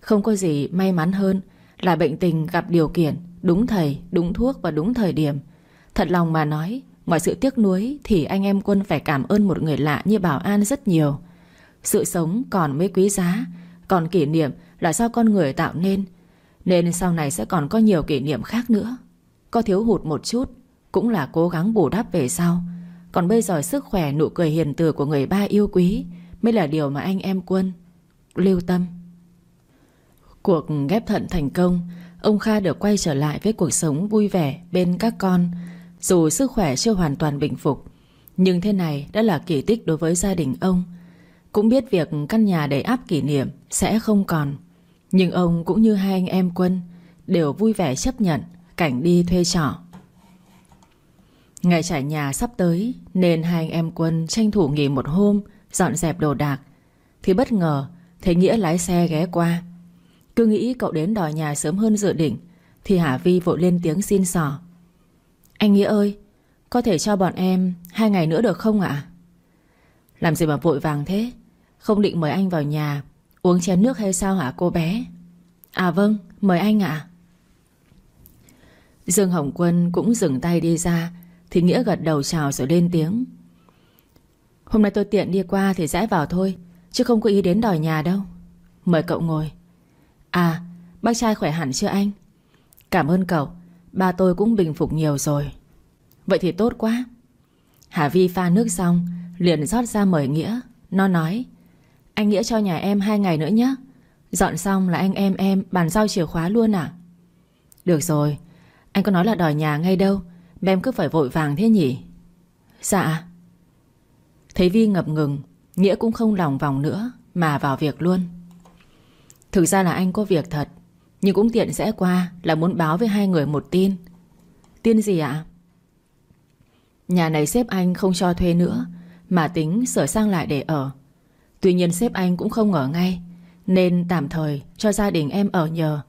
Không có gì may mắn hơn Là bệnh tình gặp điều kiện Đúng thầy, đúng thuốc và đúng thời điểm. Thật lòng mà nói Ngoài sự tiếc nuối Thì anh em Quân phải cảm ơn một người lạ như Bảo An rất nhiều. Sự sống còn mới quý giá Còn kỷ niệm là do con người tạo nên. Nên sau này sẽ còn có nhiều kỷ niệm khác nữa. Có thiếu hụt một chút Cũng là cố gắng bù đắp về sau còn bây giờ sức khỏe, nụ cười hiền từ của người ba yêu quý Mới là điều mà anh em quân Lưu tâm. Cuộc ghép thận thành công, Ông Kha được quay trở lại với cuộc sống vui vẻ bên các con. Dù sức khỏe chưa hoàn toàn bình phục, Nhưng thế này đã là kỳ tích đối với gia đình ông. Cũng biết việc căn nhà đầy áp kỷ niệm sẽ không còn, Nhưng ông cũng như hai anh em quân Đều vui vẻ chấp nhận cảnh đi thuê trọ. Ngày trải nhà sắp tới, Nên hai anh em quân tranh thủ nghỉ một hôm, Dọn dẹp đồ đạc. Thì bất ngờ, Thấy Nghĩa lái xe ghé qua. Cứ nghĩ cậu đến đòi nhà sớm hơn dự định, Thì Hà Vi vội lên tiếng xin sỏ. Anh Nghĩa ơi, Có thể cho bọn em Hai ngày nữa được không ạ? Làm gì mà vội vàng thế? Không định mời anh vào nhà, Uống chén nước hay sao hả cô bé? À vâng mời anh ạ. Dương Hồng Quân cũng dừng tay đi ra thì Nghĩa gật đầu chào rồi lên tiếng. Hôm nay tôi tiện đi qua thì rẽ vào thôi, Chứ không có ý đến đòi nhà đâu. Mời cậu ngồi. À bác trai khỏe hẳn chưa anh? Cảm ơn cậu, Ba tôi cũng bình phục nhiều rồi. Vậy thì tốt quá. Hà Vi pha nước xong, Liền rót ra mời Nghĩa. Nó nói, Anh Nghĩa cho nhà em hai ngày nữa nhé Dọn xong là anh em em bàn giao chìa khóa luôn à Được rồi, Anh có nói là đòi nhà ngay đâu. Mà em cứ phải vội vàng thế nhỉ? Dạ. Thấy Vi ngập ngừng, Nghĩa cũng không lòng vòng nữa Mà vào việc luôn. Thực ra là anh có việc thật, Nhưng cũng tiện sẽ qua Là muốn báo với hai người một tin. Tin gì ạ? Nhà này sếp anh không cho thuê nữa, Mà tính sửa sang lại để ở. Tuy nhiên sếp anh cũng không ở ngay, Nên tạm thời cho gia đình em ở nhờ.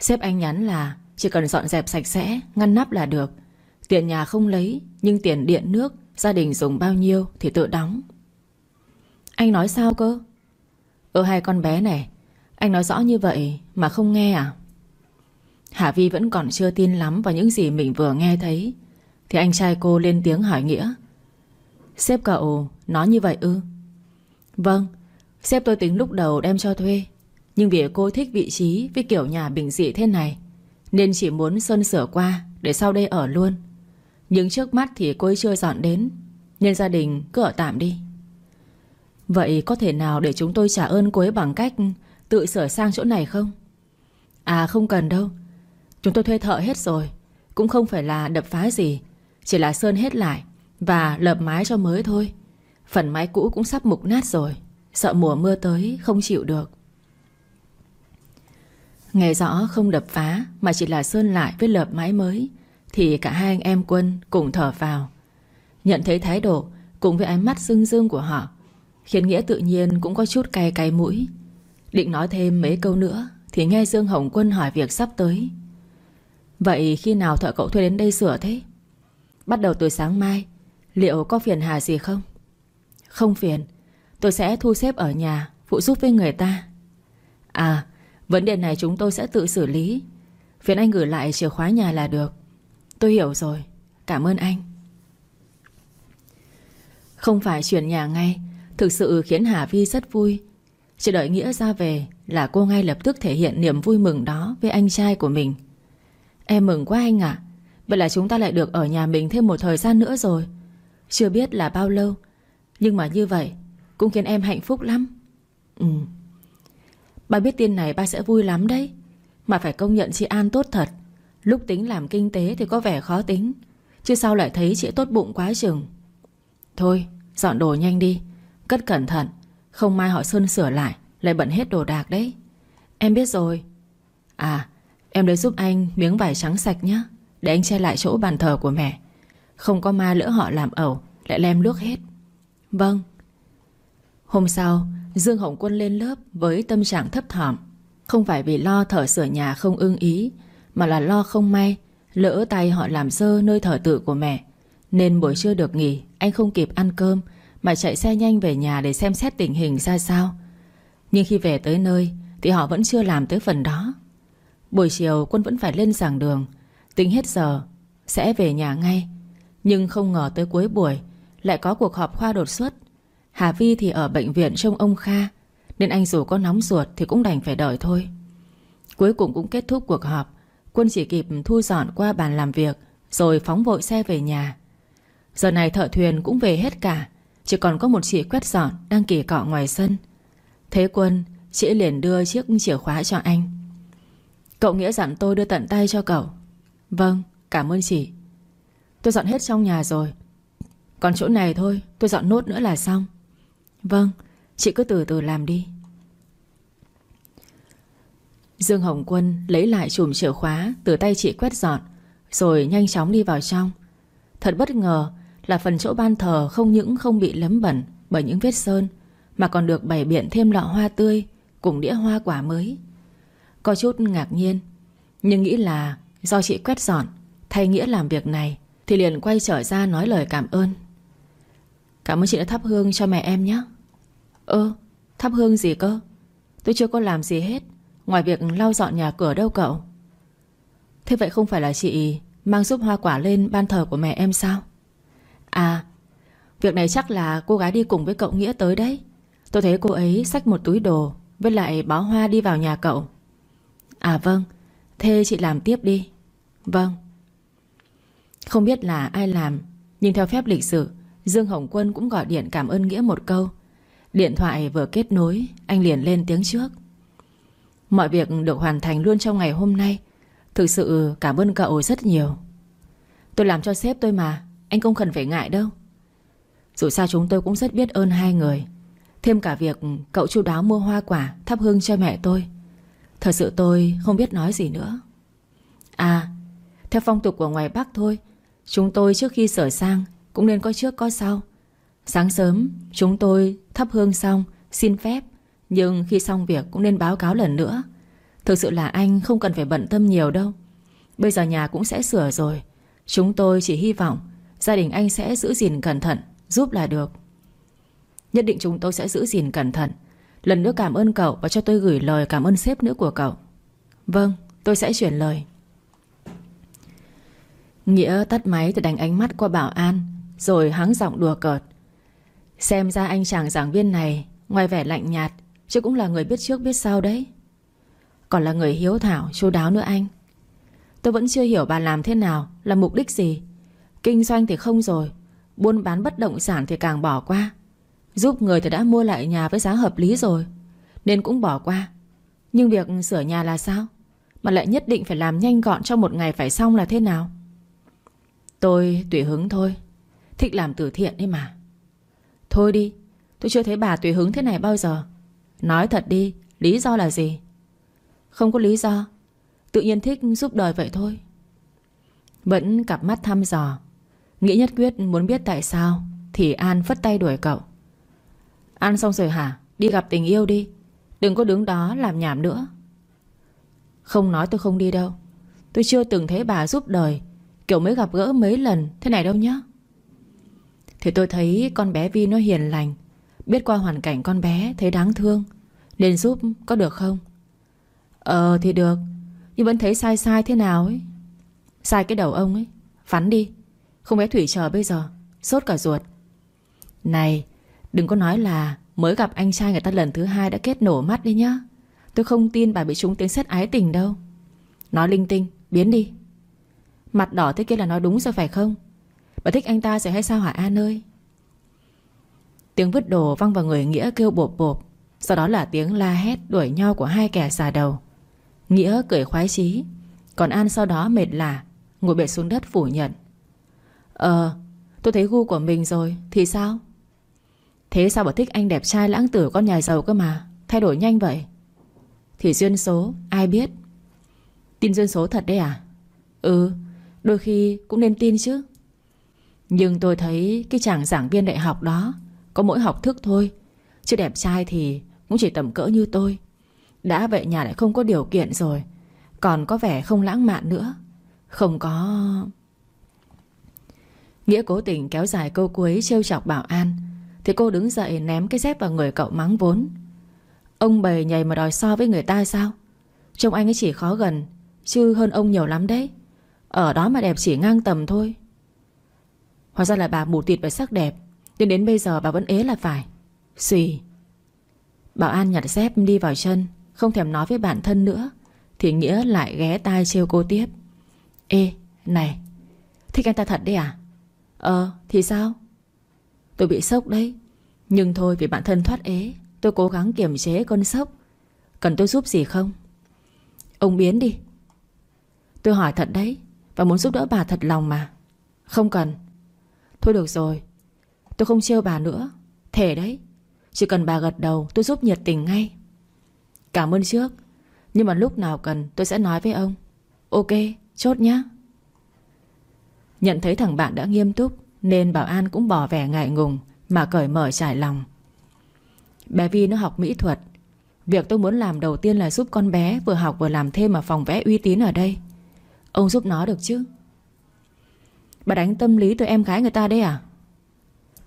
Sếp anh nhắn là Chỉ cần dọn dẹp sạch sẽ, Ngăn nắp là được. Tiền nhà không lấy, Nhưng tiền điện nước, Gia đình dùng bao nhiêu thì tự đóng. Anh nói sao cơ? Ở hai con bé này, Anh nói rõ như vậy mà không nghe à? Hà Vi vẫn còn chưa tin lắm Vào những gì mình vừa nghe thấy, Thì anh trai cô lên tiếng hỏi Nghĩa. Sếp cậu nói như vậy ư? Vâng Sếp tôi tính lúc đầu đem cho thuê, Nhưng vì cô thích vị trí Với kiểu nhà bình dị thế này, Nên chỉ muốn sơn sửa qua Để sau đây ở luôn. Nhưng trước mắt thì cô ấy chưa dọn đến, Nên gia đình cứ ở tạm đi. Vậy có thể nào để chúng tôi trả ơn cô ấy bằng cách Tự sửa sang chỗ này không? À không cần đâu. Chúng tôi thuê thợ hết rồi, Cũng không phải là đập phá gì, Chỉ là sơn hết lại Và lợp mái cho mới thôi. Phần mái cũ cũng sắp mục nát rồi, Sợ mùa mưa tới không chịu được. Nghe rõ không đập phá Mà chỉ là sơn lại với lợp mái mới thì cả hai anh em quân cùng thở vào. Nhận thấy thái độ, Cùng với ánh mắt rưng rưng của họ, Khiến Nghĩa tự nhiên cũng có chút cay cay mũi. Định nói thêm mấy câu nữa, Thì nghe Dương Hồng Quân hỏi việc sắp tới. Vậy khi nào thợ cậu thuê đến đây sửa thế? Bắt đầu từ sáng mai, Liệu có phiền hà gì không? Không phiền, Tôi sẽ thu xếp ở nhà, Phụ giúp với người ta. À Vấn đề này chúng tôi sẽ tự xử lý. Phiền anh gửi lại chìa khóa nhà là được. Tôi hiểu rồi. Cảm ơn anh. Không phải chuyển nhà ngay. Thực sự khiến Hà Vi rất vui. Chỉ đợi Nghĩa ra về Là cô ngay lập tức thể hiện niềm vui mừng đó Với anh trai của mình. Em mừng quá anh ạ. Vậy là chúng ta lại được ở nhà mình thêm một thời gian nữa rồi. Chưa biết là bao lâu. Nhưng mà như vậy, Cũng khiến em hạnh phúc lắm. Ừ. Ba biết tin này ba sẽ vui lắm đấy. Mà phải công nhận chị An tốt thật. Lúc tính làm kinh tế thì có vẻ khó tính, Chứ sao lại thấy chị tốt bụng quá chừng. Thôi, dọn đồ nhanh đi, Cất cẩn thận, Không mai họ sơn sửa lại Lại bận hết đồ đạc đấy. Em biết rồi. À Em lấy giúp anh miếng vải trắng sạch nhé Để anh che lại chỗ bàn thờ của mẹ. Không có ma lỡ họ làm ẩu, Lại lem nước hết. Vâng. Hôm sau, Dương Hồng Quân lên lớp với tâm trạng thấp thỏm. Không phải vì lo thở sửa nhà không ưng ý mà là lo không may, Lỡ tay họ làm sơ nơi thờ tự của mẹ. Nên buổi trưa được nghỉ, Anh không kịp ăn cơm, Mà chạy xe nhanh về nhà để xem xét tình hình ra sao. Nhưng khi về tới nơi, Thì họ vẫn chưa làm tới phần đó. Buổi chiều, quân vẫn phải lên giảng đường. Tính hết giờ, Sẽ về nhà ngay. Nhưng không ngờ tới cuối buổi, Lại có cuộc họp khoa đột xuất. Hà Vi thì ở bệnh viện trông ông Kha, Nên anh dù có nóng ruột Thì cũng đành phải đợi thôi. Cuối cùng cũng kết thúc cuộc họp. Quân chỉ kịp thu dọn qua bàn làm việc, Rồi phóng vội xe về nhà. Giờ này thợ thuyền cũng về hết cả, Chỉ còn có một chị quét dọn Đang kỳ cọ ngoài sân. Thế quân, Chị liền đưa chiếc chìa khóa cho anh. Cậu Nghĩa dặn tôi đưa tận tay cho cậu. Vâng cảm ơn chị. Tôi dọn hết trong nhà rồi. Còn chỗ này thôi, tôi dọn nốt nữa là xong. Vâng Chị cứ từ từ làm đi. Dương Hồng Quân lấy lại chùm chìa khóa, Từ tay chị quét dọn, Rồi nhanh chóng đi vào trong. Thật bất ngờ là phần chỗ ban thờ Không những không bị lấm bẩn Bởi những vết sơn, Mà còn được bày biện thêm lọ hoa tươi Cùng đĩa hoa quả mới. Có chút ngạc nhiên, Nhưng nghĩ là do chị quét dọn, Thay Nghĩa làm việc này, Thì liền quay trở ra nói lời cảm ơn. Cảm ơn chị đã thắp hương cho mẹ em nhé. Ơ, Thắp hương gì cơ? Tôi chưa có làm gì hết. Ngoài việc lau dọn nhà cửa đâu cậu? Thế vậy không phải là chị Mang giúp hoa quả lên ban thờ của mẹ em sao? À Việc này chắc là cô gái đi cùng với cậu Nghĩa tới đấy. Tôi thấy cô ấy xách một túi đồ Với lại bó hoa đi vào nhà cậu. À vâng Thế chị làm tiếp đi. Vâng. Không biết là ai làm, Nhưng theo phép lịch sử Dương Hồng Quân cũng gọi điện cảm ơn Nghĩa một câu. Điện thoại vừa kết nối, Anh liền lên tiếng trước. Mọi việc được hoàn thành luôn trong ngày hôm nay. Thực sự cảm ơn cậu rất nhiều. Tôi làm cho sếp tôi mà, Anh không cần phải ngại đâu. Dù sao chúng tôi cũng rất biết ơn hai người. Thêm cả việc cậu chu đáo mua hoa quả Thắp hương cho mẹ tôi. Thật sự tôi không biết nói gì nữa. À Theo phong tục của ngoài Bắc thôi, Chúng tôi trước khi sửa sang Cũng nên có trước có sau. Sáng sớm, chúng tôi thắp hương xong, Xin phép. Nhưng khi xong việc cũng nên báo cáo lần nữa. Thực sự là anh không cần phải bận tâm nhiều đâu. Bây giờ nhà cũng sẽ sửa rồi. Chúng tôi chỉ hy vọng Gia đình anh sẽ giữ gìn cẩn thận, Giúp là được. Nhất định chúng tôi sẽ giữ gìn cẩn thận. Lần nữa cảm ơn cậu Và cho tôi gửi lời cảm ơn sếp nữa của cậu. Vâng tôi sẽ chuyển lời. Nghĩa tắt máy thì đánh ánh mắt qua bảo an, Rồi hắng giọng đùa cợt. Xem ra anh chàng giảng viên này, Ngoài vẻ lạnh nhạt Chứ cũng là người biết trước biết sau đấy. Còn là người hiếu thảo, chu đáo nữa anh. Tôi vẫn chưa hiểu bà làm thế nào Là mục đích gì. Kinh doanh thì không rồi Buôn bán bất động sản thì càng bỏ qua. Giúp người thì đã mua lại nhà với giá hợp lý rồi Nên cũng bỏ qua. Nhưng việc sửa nhà là sao? Mà lại nhất định phải làm nhanh gọn trong một ngày phải xong là thế nào? Tôi tùy hứng thôi Thích làm từ thiện đấy mà. Thôi đi Tôi chưa thấy bà tùy hứng thế này bao giờ. Nói thật đi, Lý do là gì? Không có lý do. Tự nhiên thích giúp đời vậy thôi. Vẫn cặp mắt thăm dò. Nghĩ nhất quyết muốn biết tại sao Thì An phất tay đuổi cậu. Ăn xong rồi hả? Đi gặp tình yêu đi. Đừng có đứng đó làm nhảm nữa. Không nói tôi không đi đâu. Tôi chưa từng thấy bà giúp đời, Kiểu mới gặp gỡ mấy lần Thế này đâu nhá. Thì tôi thấy con bé Vi nó hiền lành Biết qua hoàn cảnh con bé, Thấy đáng thương. Nên giúp, có được không? Ờ thì được, Nhưng vẫn thấy sai sai thế nào ấy? Sai cái đầu ông ấy, Phắn đi, Không bé Thủy chờ bây giờ, Sốt cả ruột. Này, Đừng có nói là Mới gặp anh trai người ta lần thứ hai đã kết nổ mắt đi nhá. Tôi không tin bà bị trúng tiếng xét ái tình đâu. Nói linh tinh, Biến đi. Mặt đỏ thế kia là nói đúng rồi phải không? Bà thích anh ta rồi hay sao hả An ơi? Tiếng vứt đồ văng vào người Nghĩa kêu bộp bộp. Sau đó là tiếng la hét đuổi nhau của hai kẻ xà đầu. Nghĩa cười khoái chí, Còn An sau đó mệt lả, Ngồi bệt xuống đất phủ nhận. Ờ tôi thấy gu của mình rồi, Thì sao? Thế sao bà thích anh đẹp trai lãng tử con nhà giàu cơ mà, Thay đổi nhanh vậy? Thì duyên số, ai biết? Tin duyên số thật đấy à? Ừ Đôi khi cũng nên tin chứ. Nhưng tôi thấy cái chàng giảng viên đại học đó có mỗi học thức thôi. Chứ đẹp trai thì cũng chỉ tầm cỡ như tôi. Đã vậy nhà lại không có điều kiện rồi. Còn có vẻ không lãng mạn nữa. Không có... Nghĩa cố tình kéo dài câu cuối trêu chọc bảo an. Thì cô đứng dậy ném cái dép vào người cậu mắng vốn. Ông bầy nhảy mà đòi so với người ta sao? Trông anh ấy chỉ khó gần, Chứ hơn ông nhiều lắm đấy. Ở đó mà đẹp chỉ ngang tầm thôi. Hóa ra là bà mù tịt về sắc đẹp. Nhưng đến bây giờ bà vẫn ế là phải. Xì. Bảo An nhặt dép đi vào chân, Không thèm nói với bản thân nữa, Thì Nghĩa lại ghé tai trêu cô tiếp. Ê, này, Thích anh ta thật đấy à? Ờ thì sao? Tôi bị sốc đấy, Nhưng thôi vì bản thân thoát ế, Tôi cố gắng kiềm chế cơn sốc. Cần tôi giúp gì không? Ông biến đi. Tôi hỏi thật đấy, và muốn giúp đỡ bà thật lòng mà. Không cần. Thôi được rồi Tôi không trêu bà nữa. Thể đấy. Chỉ cần bà gật đầu, tôi giúp nhiệt tình ngay. Cảm ơn trước. Nhưng mà lúc nào cần, tôi sẽ nói với ông. Ok, chốt nhá. Nhận thấy thằng bạn đã nghiêm túc, Nên bảo An cũng bỏ vẻ ngại ngùng, Mà cởi mở trải lòng. Bé Vi nó học mỹ thuật. Việc tôi muốn làm đầu tiên là giúp con bé Vừa học vừa làm thêm ở phòng vẽ uy tín ở đây. Ông giúp nó được chứ? Bà đánh tâm lý tụi em gái người ta đấy à?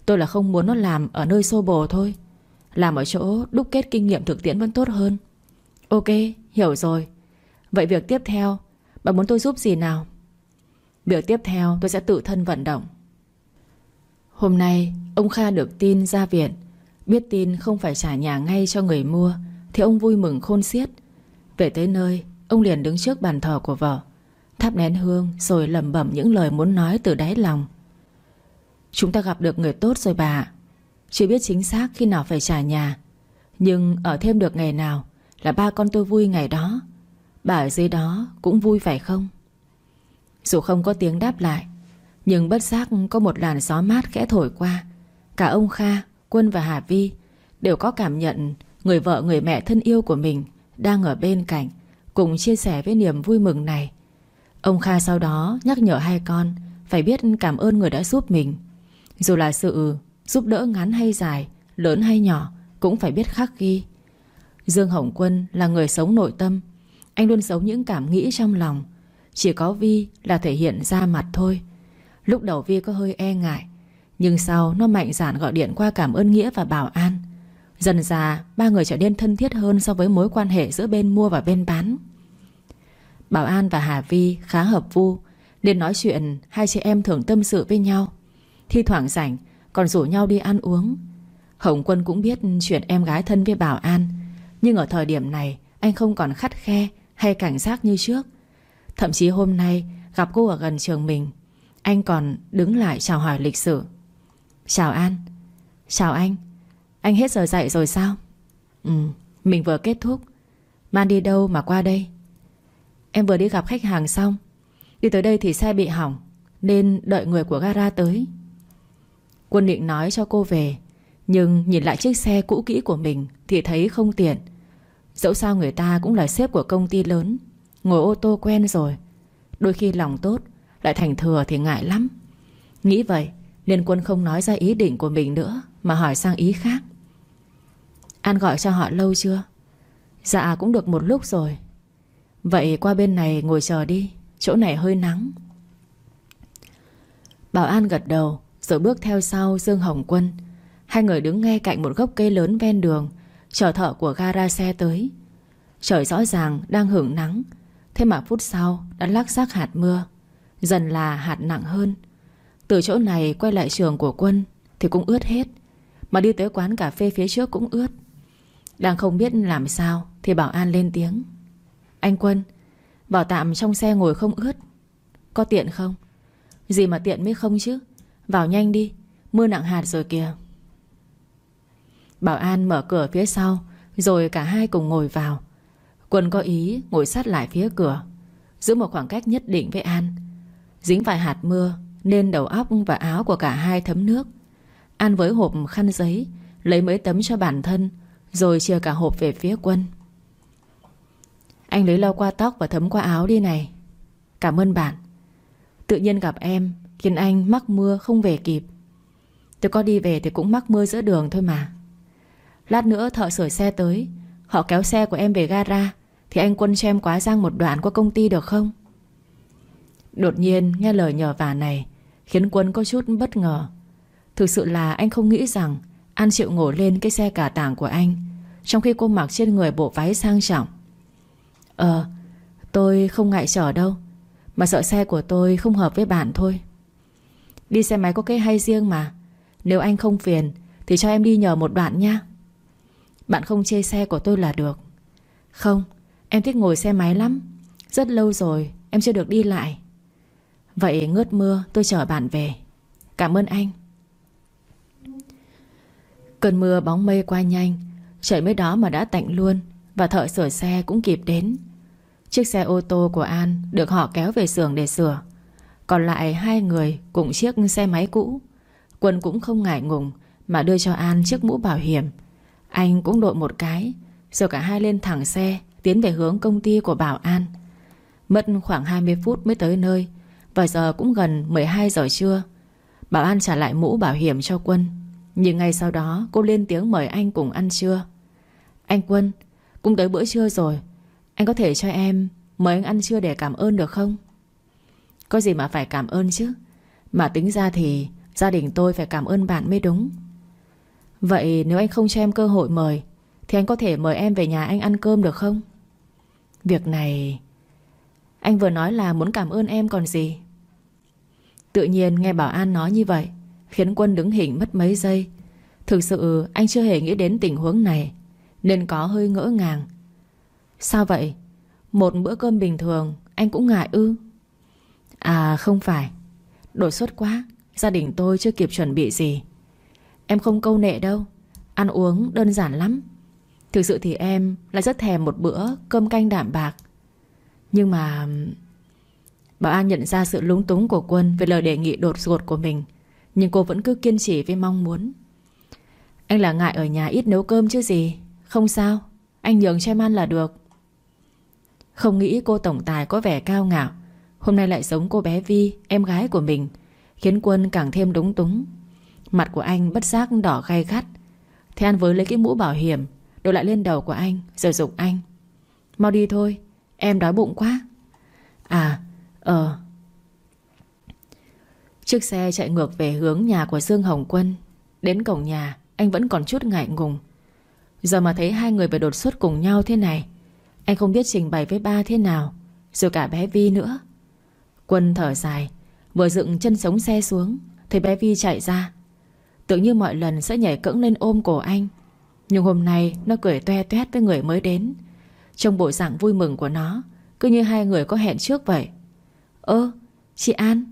Tôi là không muốn nó làm Ở nơi xô bồ thôi. Làm ở chỗ đúc kết kinh nghiệm thực tiễn vẫn tốt hơn. Ok, hiểu rồi. Vậy việc tiếp theo, Bà muốn tôi giúp gì nào? Việc tiếp theo, tôi sẽ tự thân vận động. Hôm nay, Ông Kha được tin ra viện. Biết tin không phải trả nhà ngay cho người mua, Thì ông vui mừng khôn xiết. Về tới nơi, Ông liền đứng trước bàn thờ của vợ. Thắp nén hương rồi lẩm bẩm những lời muốn nói từ đáy lòng. Chúng ta gặp được người tốt rồi bà. Chưa biết chính xác khi nào phải trả nhà. Nhưng ở thêm được ngày nào Là ba con tôi vui ngày đó. Bà ở dưới đó cũng vui phải không? Dù không có tiếng đáp lại Nhưng bất giác có một làn gió mát khẽ thổi qua. Cả ông Kha, Quân và Hà Vi Đều có cảm nhận Người vợ người mẹ thân yêu của mình Đang ở bên cạnh Cùng chia sẻ với niềm vui mừng này. Ông Kha sau đó nhắc nhở hai con Phải biết cảm ơn người đã giúp mình. Dù là sự giúp đỡ ngắn hay dài, Lớn hay nhỏ, Cũng phải biết khắc ghi. Dương Hồng Quân là người sống nội tâm. Anh luôn sống những cảm nghĩ trong lòng. Chỉ có Vi là thể hiện ra mặt thôi. Lúc đầu Vi có hơi e ngại, Nhưng sau nó mạnh dạn gọi điện qua cảm ơn Nghĩa và Bảo An. Dần già ba người trở nên thân thiết hơn So với mối quan hệ giữa bên mua và bên bán. Bảo An và Hà Vi khá hợp vu Nên nói chuyện hai chị em thường tâm sự với nhau. Thi thoảng rảnh, Còn rủ nhau đi ăn uống. Hồng Quân cũng biết chuyện em gái thân với Bảo An, Nhưng ở thời điểm này, Anh không còn khắt khe hay cảnh giác như trước. Thậm chí hôm nay, Gặp cô ở gần trường mình, Anh còn đứng lại chào hỏi lịch sử. Chào An. Chào anh. Anh hết giờ dạy rồi sao? Ừ Mình vừa kết thúc. Man đi đâu mà qua đây? Em vừa đi gặp khách hàng xong. Đi tới đây thì xe bị hỏng, Nên đợi người của gara tới. Quân định nói cho cô về, Nhưng nhìn lại chiếc xe cũ kỹ của mình Thì thấy không tiện. Dẫu sao người ta cũng là sếp của công ty lớn, Ngồi ô tô quen rồi. Đôi khi lòng tốt, Lại thành thừa thì ngại lắm. Nghĩ vậy nên quân không nói ra ý định của mình nữa, Mà hỏi sang ý khác. An gọi cho họ lâu chưa? Dạ cũng được một lúc rồi. Vậy qua bên này ngồi chờ đi, Chỗ này hơi nắng. Bảo An gật đầu rồi bước theo sau Dương Hồng Quân. Hai người đứng nghe cạnh một gốc cây lớn ven đường Chờ thợ của gara xe tới. Trời rõ ràng, đang hưởng nắng. Thế mà phút sau, đã lắc xác hạt mưa. Dần là hạt nặng hơn. Từ chỗ này quay lại trường của quân Thì cũng ướt hết. Mà đi tới quán cà phê phía trước cũng ướt. Đang không biết làm sao Thì Bảo An lên tiếng. Anh Quân, Bảo tạm trong xe ngồi không ướt. Có tiện không? Gì mà tiện mới không chứ? Vào nhanh đi, Mưa nặng hạt rồi kìa. Bảo An mở cửa phía sau, Rồi cả hai cùng ngồi vào. Quân có ý ngồi sát lại phía cửa, Giữ một khoảng cách nhất định với An. Dính vài hạt mưa Nên đầu óc và áo của cả hai thấm nước. An với hộp khăn giấy, Lấy mấy tấm cho bản thân, Rồi chia cả hộp về phía quân. Anh lấy lau qua tóc và thấm qua áo đi này. Cảm ơn bạn. Tự nhiên gặp em Khiến anh mắc mưa không về kịp. Tôi có đi về thì cũng mắc mưa giữa đường thôi mà. Lát nữa thợ sửa xe tới, Họ kéo xe của em về gara, Thì anh quân cho em quá giang một đoạn qua công ty được không? Đột nhiên nghe lời nhờ vả này, Khiến quân có chút bất ngờ. Thực sự là anh không nghĩ rằng An chịu ngồi lên cái xe cả tảng của anh, Trong khi cô mặc trên người bộ váy sang trọng. Ờ Tôi không ngại chở đâu, Mà sợ xe của tôi không hợp với bạn thôi. Đi xe máy có cái hay riêng mà. Nếu anh không phiền, Thì cho em đi nhờ một đoạn nha Bạn không chê xe của tôi là được. Không, Em thích ngồi xe máy lắm. Rất lâu rồi, em chưa được đi lại. Vậy ngớt mưa, tôi chở bạn về. Cảm ơn anh. Cơn mưa bóng mây qua nhanh. Trời mới đó mà đã tạnh luôn, Và thợ sửa xe cũng kịp đến. Chiếc xe ô tô của An Được họ kéo về xưởng để sửa. Còn lại hai người cùng chiếc xe máy cũ. Quân cũng không ngại ngùng Mà đưa cho An chiếc mũ bảo hiểm. Anh cũng đội một cái, Rồi cả hai lên thẳng xe, Tiến về hướng công ty của Bảo An. Mất khoảng 20 phút mới tới nơi, Và giờ cũng gần 12 giờ trưa. Bảo An trả lại mũ bảo hiểm cho Quân, Nhưng ngay sau đó cô lên tiếng mời anh cùng ăn trưa. Anh Quân, Cũng tới bữa trưa rồi. Anh có thể cho em Mời anh ăn trưa để cảm ơn được không? Có gì mà phải cảm ơn chứ? Mà tính ra thì Gia đình tôi phải cảm ơn bạn mới đúng. Vậy nếu anh không cho em cơ hội mời, Thì anh có thể mời em về nhà anh ăn cơm được không? Việc này, Anh vừa nói là muốn cảm ơn em còn gì? Tự nhiên nghe Bảo An nói như vậy, Khiến Quân đứng hình mất mấy giây. Thực sự anh chưa hề nghĩ đến tình huống này, Nên có hơi ngỡ ngàng. Sao vậy? Một bữa cơm bình thường, Anh cũng ngại ư? À không phải. Đột xuất quá, Gia đình tôi chưa kịp chuẩn bị gì. Em không câu nệ đâu, Ăn uống đơn giản lắm. Thực sự thì em lại rất thèm một bữa cơm canh đạm bạc. Nhưng mà Bảo An nhận ra sự lúng túng của Quân Về lời đề nghị đột ruột của mình, Nhưng cô vẫn cứ kiên trì với mong muốn. Anh là ngại ở nhà ít nấu cơm chứ gì, Không sao, Anh nhường cho em ăn là được. Không nghĩ cô tổng tài có vẻ cao ngạo Hôm nay lại sống cô bé Vi, Em gái của mình, Khiến Quân càng thêm đúng túng. Mặt của anh bất giác đỏ gay gắt. Thế anh với lấy cái mũ bảo hiểm, Đội lại lên đầu của anh, Rồi dục anh. Mau đi thôi, Em đói bụng quá. À Ờ. Chiếc xe chạy ngược về hướng nhà của Dương Hồng Quân. Đến cổng nhà, Anh vẫn còn chút ngại ngùng. Giờ mà thấy hai người về đột xuất cùng nhau thế này, Anh không biết trình bày với ba thế nào, Rồi cả bé Vi nữa. Quân thở dài, Vừa dựng chân sống xe xuống, Thấy bé Vi chạy ra. Tưởng như mọi lần sẽ nhảy cẫng lên ôm cổ anh, Nhưng hôm nay nó cười toe toét với người mới đến. Trong bộ dạng vui mừng của nó, Cứ như hai người có hẹn trước vậy. Ơ, chị An.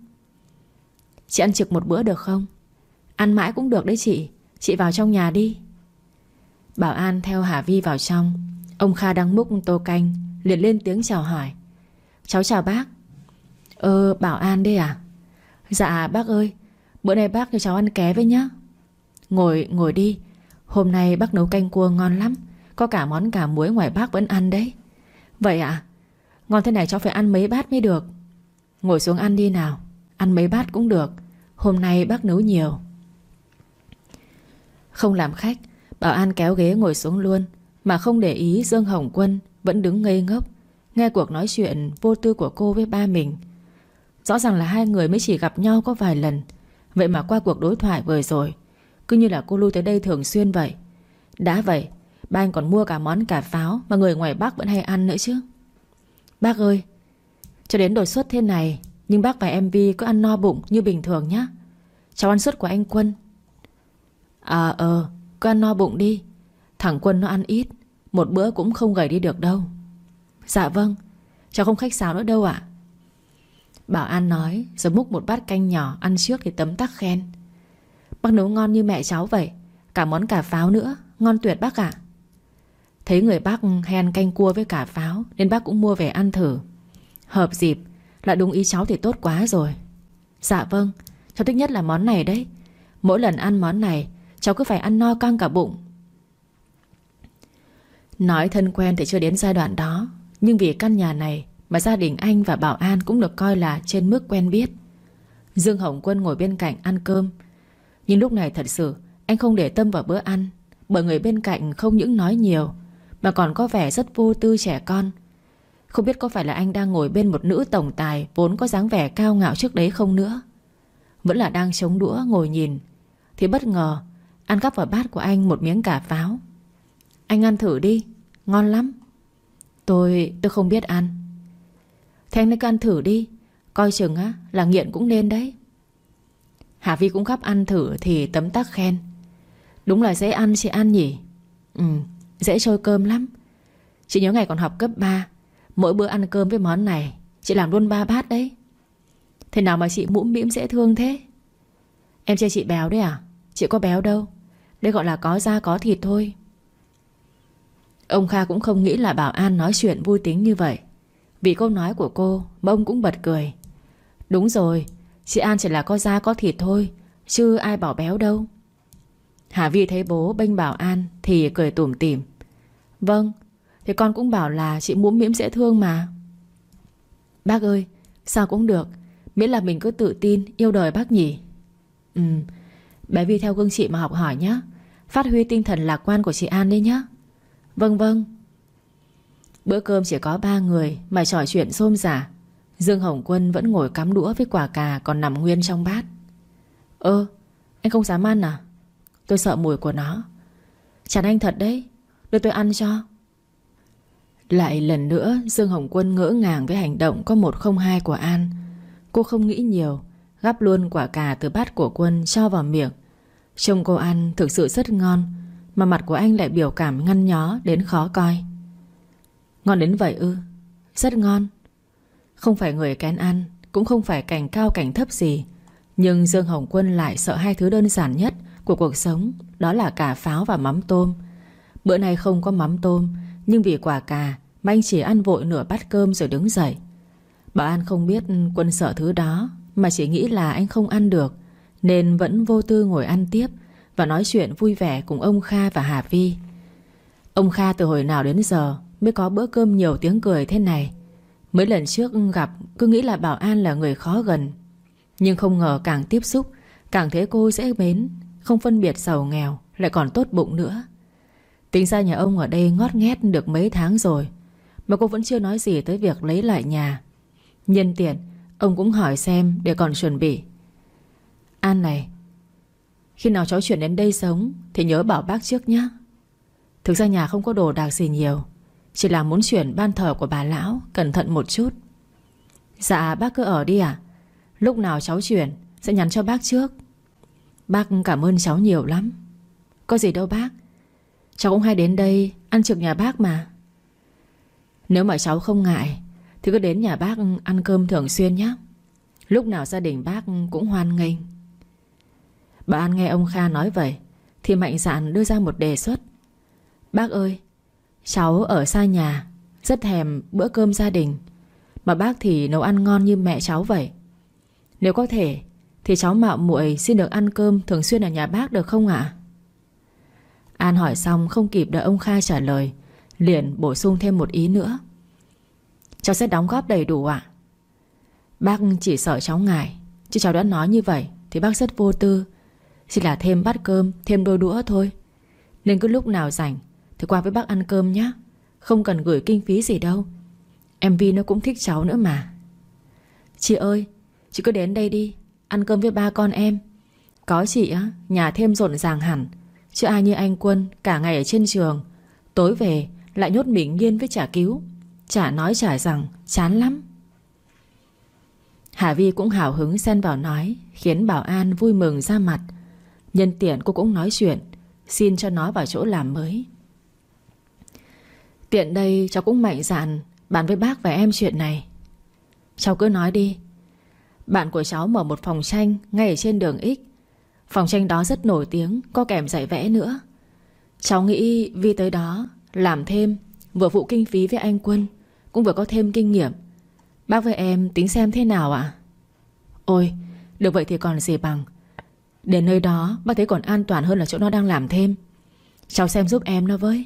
Chị ăn trực một bữa được không? Ăn mãi cũng được đấy chị Chị vào trong nhà đi. Bảo An theo Hà Vi vào trong. Ông Kha đang múc tô canh, liền lên tiếng chào hỏi. Cháu chào bác. Ờ Bảo An đây à? Dạ bác ơi, Bữa nay bác cho cháu ăn ké với nhá. Ngồi ngồi đi. Hôm nay bác nấu canh cua ngon lắm, Có cả món cả muối ngoài bác vẫn ăn đấy. Vậy ạ à? Ngon thế này cháu phải ăn mấy bát mới được. Ngồi xuống ăn đi nào, Ăn mấy bát cũng được. Hôm nay bác nấu nhiều. Không làm khách, Bảo An kéo ghế ngồi xuống luôn, Mà không để ý Dương Hồng Quân Vẫn đứng ngây ngốc, Nghe cuộc nói chuyện vô tư của cô với ba mình. Rõ ràng là hai người mới chỉ gặp nhau có vài lần. Vậy mà qua cuộc đối thoại vừa rồi, Cứ như là cô lui tới đây thường xuyên vậy. Đã vậy, Ba anh còn mua cả món cà pháo Mà người ngoài Bắc vẫn hay ăn nữa chứ. Bác ơi, Cho đến đổi suất thế này, Nhưng bác và em Vi cứ ăn no bụng như bình thường nhé Cháu ăn suất của anh Quân. À ờ Cứ ăn no bụng đi. Thằng Quân nó ăn ít, Một bữa cũng không gầy đi được đâu. Dạ vâng Cháu không khách sáo nữa đâu ạ. Bảo An nói, Rồi múc một bát canh nhỏ ăn trước thì tấm tắc khen. Bác nấu ngon như mẹ cháu vậy, Cả món cà pháo nữa, Ngon tuyệt bác ạ. Thấy người bác hay ăn canh cua với cả pháo, Nên bác cũng mua về ăn thử. Hợp dịp Là đúng ý cháu thì tốt quá rồi. Dạ vâng Cháu thích nhất là món này đấy. Mỗi lần ăn món này, Cháu cứ phải ăn no căng cả bụng. Nói thân quen thì chưa đến giai đoạn đó, Nhưng vì căn nhà này mà gia đình anh và Bảo An cũng được coi là trên mức quen biết. Dương Hồng Quân ngồi bên cạnh ăn cơm. Nhưng lúc này thật sự Anh không để tâm vào bữa ăn Bởi người bên cạnh không những nói nhiều Mà còn có vẻ rất vô tư trẻ con. Không biết có phải là anh đang ngồi bên một nữ tổng tài Vốn có dáng vẻ cao ngạo trước đấy không nữa. Vẫn là đang chống đũa ngồi nhìn Thì bất ngờ Ăn cắp vào bát của anh một miếng cà pháo. Anh ăn thử đi Ngon lắm. Tôi, tôi không biết ăn. Thế anh ăn thử đi. Coi chừng á, là nghiện cũng nên đấy. Hà Vi cũng gắp ăn thử Thì tấm tắc khen. Đúng là dễ ăn chị ăn nhỉ? Ừ dễ trôi cơm lắm. Chị nhớ ngày còn học cấp 3 Mỗi bữa ăn cơm với món này, Chị làm luôn ba bát đấy. Thế nào mà chị mũm mĩm dễ thương thế? Em chê chị béo đấy à? Chị có béo đâu. Đây gọi là có da có thịt thôi. Ông Kha cũng không nghĩ là Bảo An nói chuyện vui tính như vậy. Vì câu nói của cô, Mà ông cũng bật cười. Đúng rồi, Chị An chỉ là có da có thịt thôi, Chứ ai bảo béo đâu. Hà Vi thấy bố bênh Bảo An Thì cười tủm tỉm. Vâng Thì con cũng bảo là chị muốn miễm dễ thương mà. Bác ơi, Sao cũng được, Miễn là mình cứ tự tin, Yêu đời bác nhỉ? Ừ Bé Vi theo gương chị mà học hỏi nhé Phát huy tinh thần lạc quan của chị An đi nhé Vâng vâng. Bữa cơm chỉ có ba người Mà trò chuyện xôm giả Dương Hồng Quân vẫn ngồi cắm đũa với quả cà Còn nằm nguyên trong bát. Ơ, anh không dám ăn à? Tôi sợ mùi của nó. Chán anh thật đấy, Đưa tôi ăn cho. Lại lần nữa, Dương Hồng Quân ngỡ ngàng với hành động Có một không hai của An. Cô không nghĩ nhiều, Gắp luôn quả cà từ bát của Quân cho vào miệng. Trông cô ăn thực sự rất ngon, Mà mặt của anh lại biểu cảm ngăn nhó Đến khó coi. Ngon đến vậy ư? Rất ngon. Không phải người kén ăn, Cũng không phải cảnh cao cảnh thấp gì. Nhưng Dương Hồng Quân lại sợ hai thứ đơn giản nhất Của cuộc sống, Đó là cà pháo và mắm tôm. Bữa nay không có mắm tôm, Nhưng vì quả cà, Mà anh chỉ ăn vội nửa bát cơm rồi đứng dậy. Bảo An không biết Quân sợ thứ đó, Mà chỉ nghĩ là anh không ăn được, Nên vẫn vô tư ngồi ăn tiếp Và nói chuyện vui vẻ cùng ông Kha và Hà Vi. Ông Kha từ hồi nào đến giờ Mới có bữa cơm nhiều tiếng cười thế này. Mấy lần trước gặp, Cứ nghĩ là Bảo An là người khó gần. Nhưng không ngờ càng tiếp xúc, Càng thấy cô dễ mến, Không phân biệt giàu nghèo, Lại còn tốt bụng nữa. Tính ra nhà ông ở đây ngót nghét được mấy tháng rồi, Mà cô vẫn chưa nói gì tới việc lấy lại nhà. Nhân tiện, Ông cũng hỏi xem để còn chuẩn bị. An này, Khi nào cháu chuyển đến đây sống Thì nhớ bảo bác trước nhé Thực ra nhà không có đồ đạc gì nhiều chỉ là muốn chuyển ban thờ của bà lão, Cẩn thận một chút. Dạ bác cứ ở đi à Lúc nào cháu chuyển, Sẽ nhắn cho bác trước. Bác cảm ơn cháu nhiều lắm. Có gì đâu bác. Cháu cũng hay đến đây, ăn trực nhà bác mà. Nếu mà cháu không ngại, Thì cứ đến nhà bác ăn cơm thường xuyên nhé. Lúc nào gia đình bác cũng hoan nghênh. Bà An nghe ông Kha nói vậy, Thì mạnh dạn đưa ra một đề xuất. Bác ơi Cháu ở xa nhà, Rất thèm bữa cơm gia đình. Mà bác thì nấu ăn ngon như mẹ cháu vậy. Nếu có thể, Thì cháu mạo muội xin được ăn cơm Thường xuyên ở nhà bác được không ạ? An hỏi xong không kịp đợi ông khai trả lời, Liền bổ sung thêm một ý nữa. Cháu sẽ đóng góp đầy đủ ạ. Bác chỉ sợ cháu ngại, Chứ cháu đã nói như vậy Thì bác rất vô tư. Chỉ là thêm bát cơm, Thêm đôi đũa thôi. Nên cứ lúc nào rảnh thì qua với bác ăn cơm nhé Không cần gửi kinh phí gì đâu. Em Vi nó cũng thích cháu nữa mà. Chị ơi, Chị cứ đến đây đi. Ăn cơm với ba con em. Có chị á, Nhà thêm rộn ràng hẳn. Chứ ai như anh Quân, Cả ngày ở trên trường. Tối về, lại nhốt mình nghiên với trả cứu. Chả nói chả rằng, Chán lắm. Hà Vi cũng hào hứng xen vào nói, Khiến Bảo An vui mừng ra mặt. Nhân tiện cô cũng nói chuyện. Xin cho nó vào chỗ làm mới. Tiện đây cháu cũng mạnh dạn Bàn với bác và em chuyện này. Cháu cứ nói đi. Bạn của cháu mở một phòng tranh Ngay ở trên đường X. Phòng tranh đó rất nổi tiếng, Có kèm dạy vẽ nữa. Cháu nghĩ Vi tới đó Làm thêm, Vừa phụ kinh phí với anh Quân, Cũng vừa có thêm kinh nghiệm. Bác với em tính xem thế nào ạ? Ôi, Được vậy thì còn gì bằng. Đến nơi đó, bác thấy còn an toàn hơn là chỗ nó đang làm thêm. Cháu xem giúp em nó với.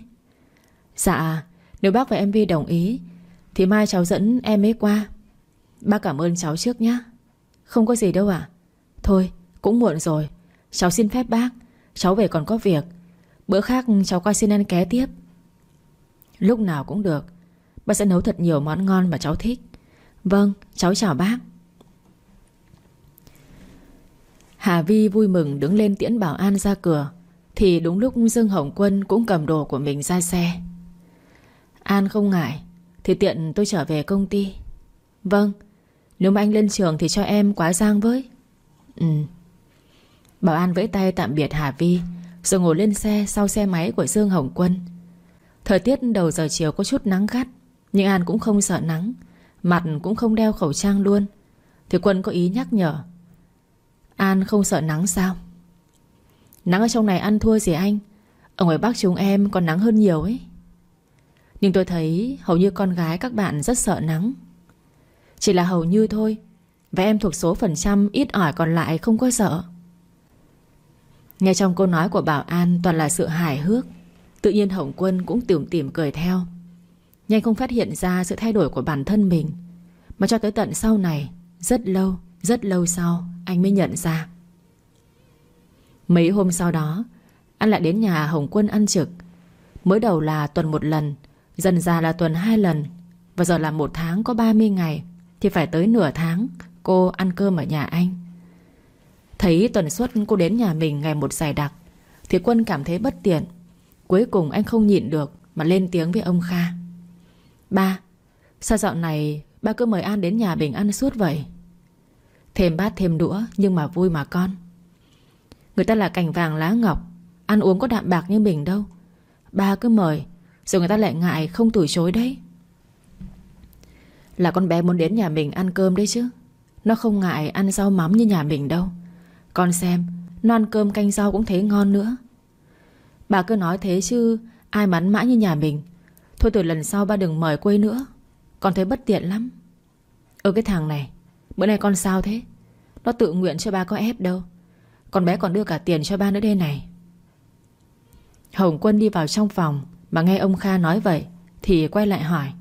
Dạ nếu bác và em Vi đồng ý, Thì mai cháu dẫn em ấy qua. Bác cảm ơn cháu trước nhé Không có gì đâu ạ. Thôi, cũng muộn rồi. Cháu xin phép bác. Cháu về còn có việc. Bữa khác cháu qua xin ăn ké tiếp. Lúc nào cũng được. Bác sẽ nấu thật nhiều món ngon mà cháu thích. Vâng cháu chào bác. Hà Vi vui mừng đứng lên tiễn Bảo An ra cửa. Thì đúng lúc Dương Hồng Quân cũng cầm đồ của mình ra xe. An không ngại, Thì tiện tôi trở về công ty. Vâng Nếu mà anh lên trường thì cho em quá giang với. Ừ. Bảo An vẫy tay tạm biệt Hà Vi, Rồi ngồi lên xe sau xe máy của Dương Hồng Quân. Thời tiết đầu giờ chiều có chút nắng gắt, Nhưng An cũng không sợ nắng, Mặt cũng không đeo khẩu trang luôn. Thì Quân có ý nhắc nhở, An không sợ nắng sao? Nắng ở trong này ăn thua gì anh? Ở ngoài Bắc chúng em còn nắng hơn nhiều ấy. Nhưng tôi thấy Hầu như con gái các bạn rất sợ nắng. Chỉ là hầu như thôi Và em thuộc số phần trăm ít ỏi còn lại không có sợ. Nghe trong câu nói của Bảo An toàn là sự hài hước Tự nhiên Hồng Quân cũng tưởng tìm cười theo. Nhanh không phát hiện ra sự thay đổi của bản thân mình Mà cho tới tận sau này Rất lâu, rất lâu sau Anh mới nhận ra. Mấy hôm sau đó Anh lại đến nhà Hồng Quân ăn trực. Mới đầu là tuần một lần Dần ra là tuần hai lần, Và giờ là một tháng có 30 ngày, Thì phải tới nửa tháng Cô ăn cơm ở nhà anh. Thấy tuần suất cô đến nhà mình ngày một dài đặc, Thì Quân cảm thấy bất tiện. Cuối cùng anh không nhịn được Mà lên tiếng với ông Kha. Ba, Sao dạo này ba cứ mời An đến nhà Bình ăn suốt vậy? Thêm bát thêm đũa Nhưng mà vui mà con. Người ta là cành vàng lá ngọc, Ăn uống có đạm bạc như mình đâu. Ba cứ mời rồi người ta lại ngại không từ chối đấy. Là con bé muốn đến nhà mình ăn cơm đấy chứ. Nó không ngại ăn rau mắm như nhà mình đâu. Con xem, Nó ăn cơm canh rau cũng thấy ngon nữa. Bà cứ nói thế chứ, Ai mắn mãi như nhà mình. Thôi từ lần sau ba đừng mời quê nữa. Con thấy bất tiện lắm. Ừ cái thằng này, Bữa nay con sao thế? Nó tự nguyện cho ba có ép đâu. Con bé còn đưa cả tiền cho ba nữa đây này. Hồng Quân đi vào trong phòng. Mà nghe ông Kha nói vậy, Thì quay lại hỏi.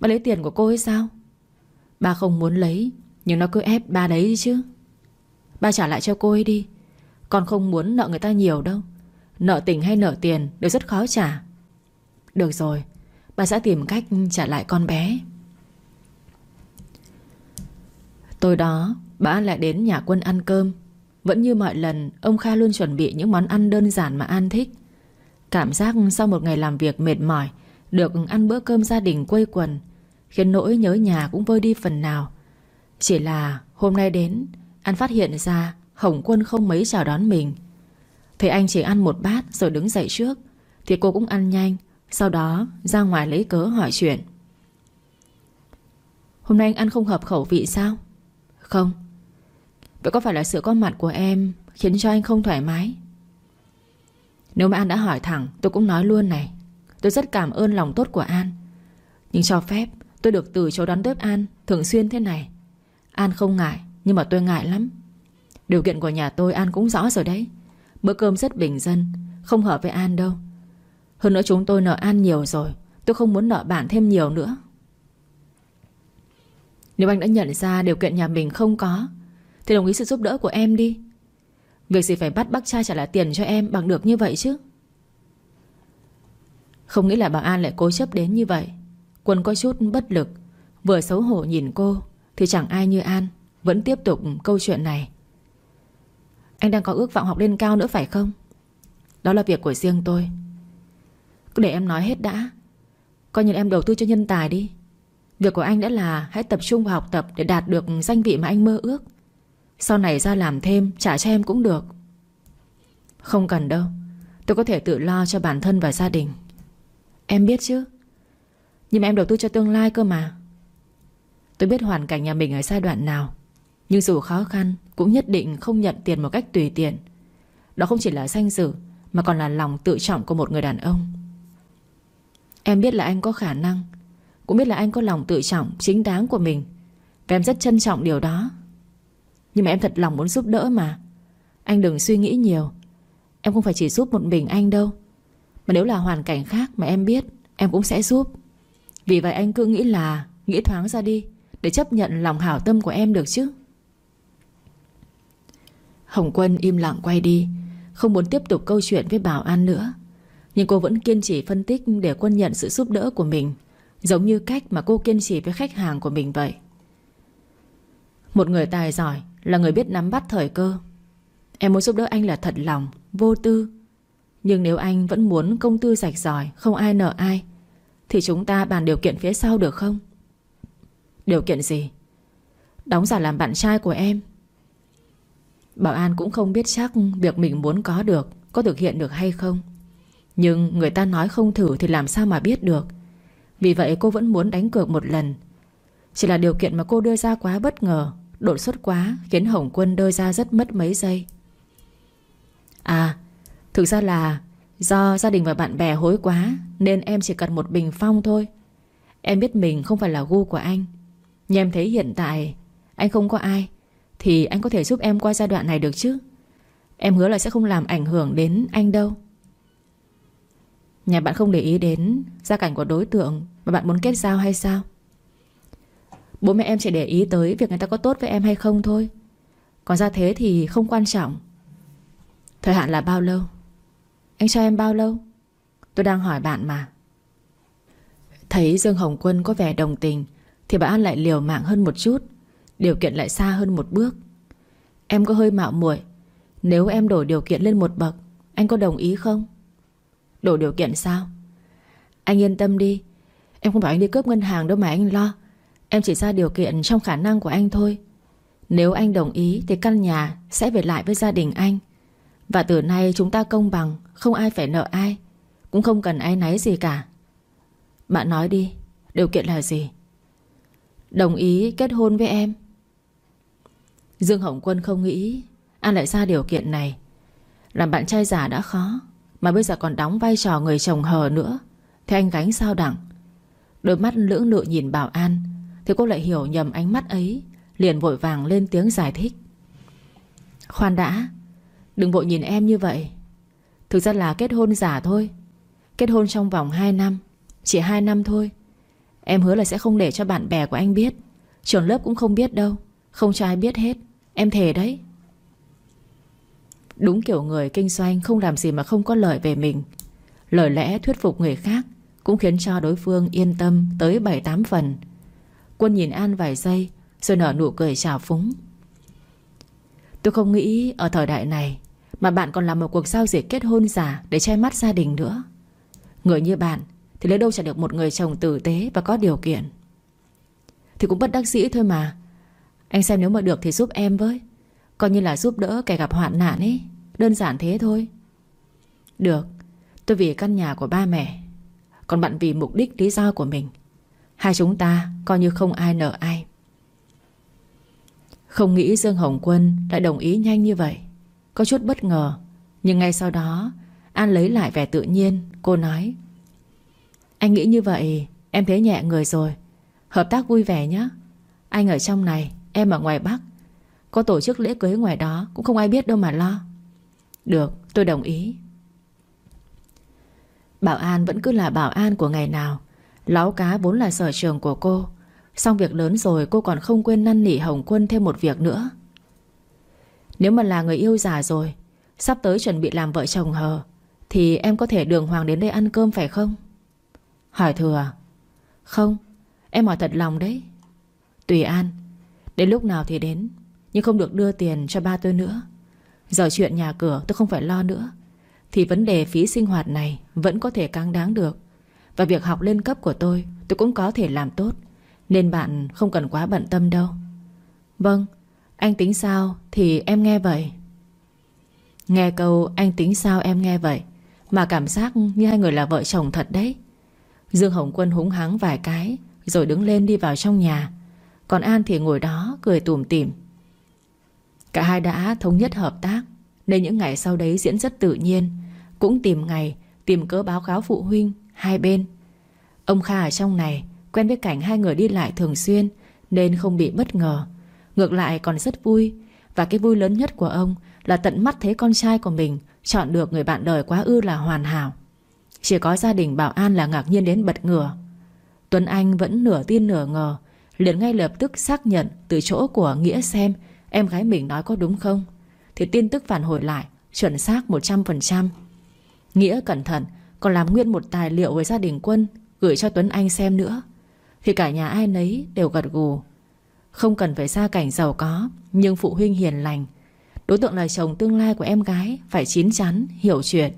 Ba lấy tiền của cô ấy sao? Ba không muốn lấy, Nhưng nó cứ ép ba đấy chứ. Ba trả lại cho cô ấy đi. Con không muốn nợ người ta nhiều đâu. Nợ tình hay nợ tiền đều rất khó trả. Được rồi Ba sẽ tìm cách trả lại con bé. Tối đó, Bà lại đến nhà quân ăn cơm. Vẫn như mọi lần, Ông Kha luôn chuẩn bị những món ăn đơn giản mà An thích. Cảm giác sau một ngày làm việc mệt mỏi, Được ăn bữa cơm gia đình quây quần, Khiến nỗi nhớ nhà cũng vơi đi phần nào. Chỉ là hôm nay đến An phát hiện ra Hồng Quân không mấy chào đón mình. Thấy anh chỉ ăn một bát rồi đứng dậy trước, Thì cô cũng ăn nhanh, Sau đó ra ngoài lấy cớ hỏi chuyện. Hôm nay anh ăn không hợp khẩu vị sao? Không. Vậy có phải là sự có mặt của em Khiến cho anh không thoải mái? Nếu mà An đã hỏi thẳng, Tôi cũng nói luôn này. Tôi rất cảm ơn lòng tốt của An. Nhưng cho phép, tôi được từ chỗ đón tiếp An Thường xuyên thế này. An không ngại, Nhưng mà tôi ngại lắm. Điều kiện của nhà tôi An cũng rõ rồi đấy. Bữa cơm rất bình dân, Không hợp với An đâu. Hơn nữa chúng tôi nợ An nhiều rồi, Tôi không muốn nợ bạn thêm nhiều nữa. Nếu anh đã nhận ra điều kiện nhà mình không có, Thì đồng ý sự giúp đỡ của em đi. Việc gì phải bắt bác trai trả lại tiền cho em Bằng được như vậy chứ? Không nghĩ là bà An lại cố chấp đến như vậy. Quân có chút bất lực, Vừa xấu hổ nhìn cô, Thì chẳng ai như An, Vẫn tiếp tục câu chuyện này. Anh đang có ước vọng học lên cao nữa phải không? Đó là việc của riêng tôi. Cứ để em nói hết đã. Coi như em đầu tư cho nhân tài đi. Việc của anh đã là Hãy tập trung vào học tập Để đạt được danh vị mà anh mơ ước. Sau này ra làm thêm, Trả cho em cũng được. Không cần đâu. Tôi có thể tự lo cho bản thân và gia đình. Em biết chứ? Nhưng mà em đầu tư cho tương lai cơ mà. Tôi biết hoàn cảnh nhà mình ở giai đoạn nào. Nhưng dù khó khăn, Cũng nhất định không nhận tiền một cách tùy tiện. Đó không chỉ là danh dự, Mà còn là lòng tự trọng của một người đàn ông. Em biết là anh có khả năng, Cũng biết là anh có lòng tự trọng Chính đáng của mình. Và em rất trân trọng điều đó. Nhưng mà em thật lòng muốn giúp đỡ mà. Anh đừng suy nghĩ nhiều. Em không phải chỉ giúp một mình anh đâu. Mà nếu là hoàn cảnh khác mà em biết, Em cũng sẽ giúp. Vì vậy anh cứ nghĩ là, Nghĩ thoáng ra đi, Để chấp nhận lòng hảo tâm của em được chứ. Hồng Quân im lặng quay đi, Không muốn tiếp tục câu chuyện với Bảo An nữa. Nhưng cô vẫn kiên trì phân tích Để Quân nhận sự giúp đỡ của mình, Giống như cách mà cô kiên trì với khách hàng của mình vậy. Một người tài giỏi là người biết nắm bắt thời cơ. Em muốn giúp đỡ anh là thật lòng, Vô tư. Nhưng nếu anh vẫn muốn công tư rạch ròi, Không ai nợ ai, thì chúng ta bàn điều kiện phía sau được không? Điều kiện gì? Đóng giả làm bạn trai của em. Bảo An cũng không biết chắc Việc mình muốn có được, Có thực hiện được hay không. Nhưng người ta nói không thử thì làm sao mà biết được. Vì vậy cô vẫn muốn đánh cược một lần. Chỉ là điều kiện mà cô đưa ra quá bất ngờ. Đột xuất quá, Khiến Hồng Quân đôi ra rất mất mấy giây. À Thực ra là Do gia đình và bạn bè hối quá, Nên em chỉ cần một bình phong thôi. Em biết mình không phải là gu của anh. Nhưng em thấy hiện tại Anh không có ai, Thì anh có thể giúp em qua giai đoạn này được chứ? Em hứa là sẽ không làm ảnh hưởng đến anh đâu. Nhà bạn không để ý đến Gia cảnh của đối tượng Mà bạn muốn kết giao hay sao? Bố mẹ em chỉ để ý tới Việc người ta có tốt với em hay không thôi. Còn ra thế thì không quan trọng. Thời hạn là bao lâu? Anh cho em bao lâu? Tôi đang hỏi bạn mà. Thấy Dương Hồng Quân có vẻ đồng tình, Thì bà An lại liều mạng hơn một chút. Điều kiện lại xa hơn một bước. Em có hơi mạo muội. Nếu em đổi điều kiện lên một bậc, Anh có đồng ý không? Đổi điều kiện sao? Anh yên tâm đi. Em không bảo anh đi cướp ngân hàng đâu mà anh lo. Em chỉ ra điều kiện trong khả năng của anh thôi. Nếu anh đồng ý Thì căn nhà sẽ về lại với gia đình anh. Và từ nay chúng ta công bằng, không ai phải nợ ai, Cũng không cần ai náy gì cả. Bạn nói đi, Điều kiện là gì? Đồng ý kết hôn với em. Dương Hồng Quân không nghĩ An lại ra điều kiện này. Làm bạn trai giả đã khó, Mà bây giờ còn đóng vai trò người chồng hờ nữa. Thì anh gánh sao đẳng Đôi mắt lưỡng lự nhìn Bảo An thì cô lại hiểu nhầm ánh mắt ấy, Liền vội vàng lên tiếng giải thích. Khoan đã, Đừng vội nhìn em như vậy. Thực ra là kết hôn giả thôi. Kết hôn trong vòng 2 năm, Chỉ 2 năm thôi. Em hứa là sẽ không để cho bạn bè của anh biết. Trường lớp cũng không biết đâu, Không cho ai biết hết. Em thề đấy. Đúng kiểu người kinh doanh không làm gì mà không có lợi về mình. Lời lẽ thuyết phục người khác Cũng khiến cho đối phương yên tâm tới 7-8 phần. Quân nhìn An vài giây, Rồi nở nụ cười chào phúng. Tôi không nghĩ ở thời đại này Mà bạn còn làm một cuộc giao dịch kết hôn giả Để che mắt gia đình nữa. Người như bạn Thì lấy đâu trả được một người chồng tử tế và có điều kiện? Thì cũng bất đắc dĩ thôi mà. Anh xem nếu mà được thì giúp em với. Coi như là giúp đỡ kẻ gặp hoạn nạn ấy. Đơn giản thế thôi. Được, Tôi vì căn nhà của ba mẹ. Còn bạn vì mục đích lý do của mình. Hai chúng ta coi như không ai nợ ai. Không nghĩ Dương Hồng Quân lại đồng ý nhanh như vậy. Có chút bất ngờ, Nhưng ngay sau đó, An lấy lại vẻ tự nhiên, Cô nói, Anh nghĩ như vậy, Em thấy nhẹ người rồi. Hợp tác vui vẻ nhé Anh ở trong này, Em ở ngoài Bắc. Có tổ chức lễ cưới ngoài đó Cũng không ai biết đâu mà lo. Được, tôi đồng ý. Bảo An vẫn cứ là bảo an của ngày nào Láo cá vốn là sở trường của cô. Xong việc lớn rồi, cô còn không quên năn nỉ Hồng Quân thêm một việc nữa. Nếu mà là người yêu già rồi, Sắp tới chuẩn bị làm vợ chồng hờ, Thì em có thể đường hoàng đến đây ăn cơm phải không? Hỏi thừa, Không, Em hỏi thật lòng đấy. Tùy An, Đến lúc nào thì đến, Nhưng không được đưa tiền cho ba tôi nữa. Giờ chuyện nhà cửa tôi không phải lo nữa, Thì vấn đề phí sinh hoạt này Vẫn có thể căng đáng được. Và việc học lên cấp của tôi Tôi cũng có thể làm tốt. Nên bạn không cần quá bận tâm đâu. Vâng Anh tính sao thì em nghe vậy. Nghe câu anh tính sao em nghe vậy, Mà cảm giác như hai người là vợ chồng thật đấy. Dương Hồng Quân húng hắng vài cái, Rồi đứng lên đi vào trong nhà. Còn An thì ngồi đó, cười tủm tỉm. Cả hai đã thống nhất hợp tác, Nên những ngày sau đấy diễn rất tự nhiên. Cũng tìm ngày Tìm cớ báo cáo phụ huynh Hai bên. Ông Kha ở trong này Quen với cảnh hai người đi lại thường xuyên, Nên không bị bất ngờ. Ngược lại còn rất vui, Và cái vui lớn nhất của ông Là tận mắt thấy con trai của mình Chọn được người bạn đời quá ư là hoàn hảo. Chỉ có gia đình Bảo An là ngạc nhiên đến bật ngửa. Tuấn Anh vẫn nửa tin nửa ngờ, liền ngay lập tức xác nhận Từ chỗ của Nghĩa xem Em gái mình nói có đúng không. Thì tin tức phản hồi lại, Chuẩn xác 100% Nghĩa cẩn thận còn làm nguyên một tài liệu với gia đình quân Gửi cho Tuấn Anh xem nữa. Thì cả nhà ai nấy đều gật gù. Không cần phải gia cảnh giàu có Nhưng phụ huynh hiền lành. Đối tượng là chồng tương lai của em gái Phải chín chắn, hiểu chuyện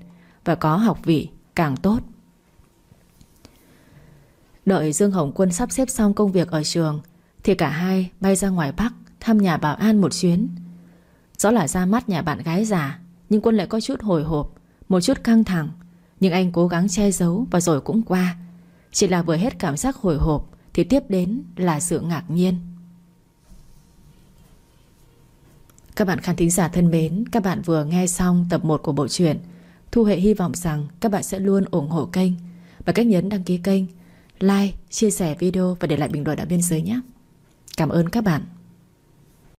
Và có học vị, càng tốt. Đợi Dương Hồng Quân sắp xếp xong công việc ở trường Thì cả hai bay ra ngoài Bắc Thăm nhà bảo an một chuyến. Rõ là ra mắt nhà bạn gái già Nhưng Quân lại có chút hồi hộp Một chút căng thẳng. Nhưng anh cố gắng che giấu và rồi cũng qua. Chỉ là vừa hết cảm giác hồi hộp Thì tiếp đến là sự ngạc nhiên. Các bạn khán thính giả thân mến Các bạn vừa nghe xong tập 1 của bộ truyện Thu Hệ hy vọng rằng các bạn sẽ luôn ủng hộ kênh. Và cách nhấn đăng ký kênh Like, chia sẻ video và để lại bình luận ở bên dưới nhé. Cảm ơn các bạn.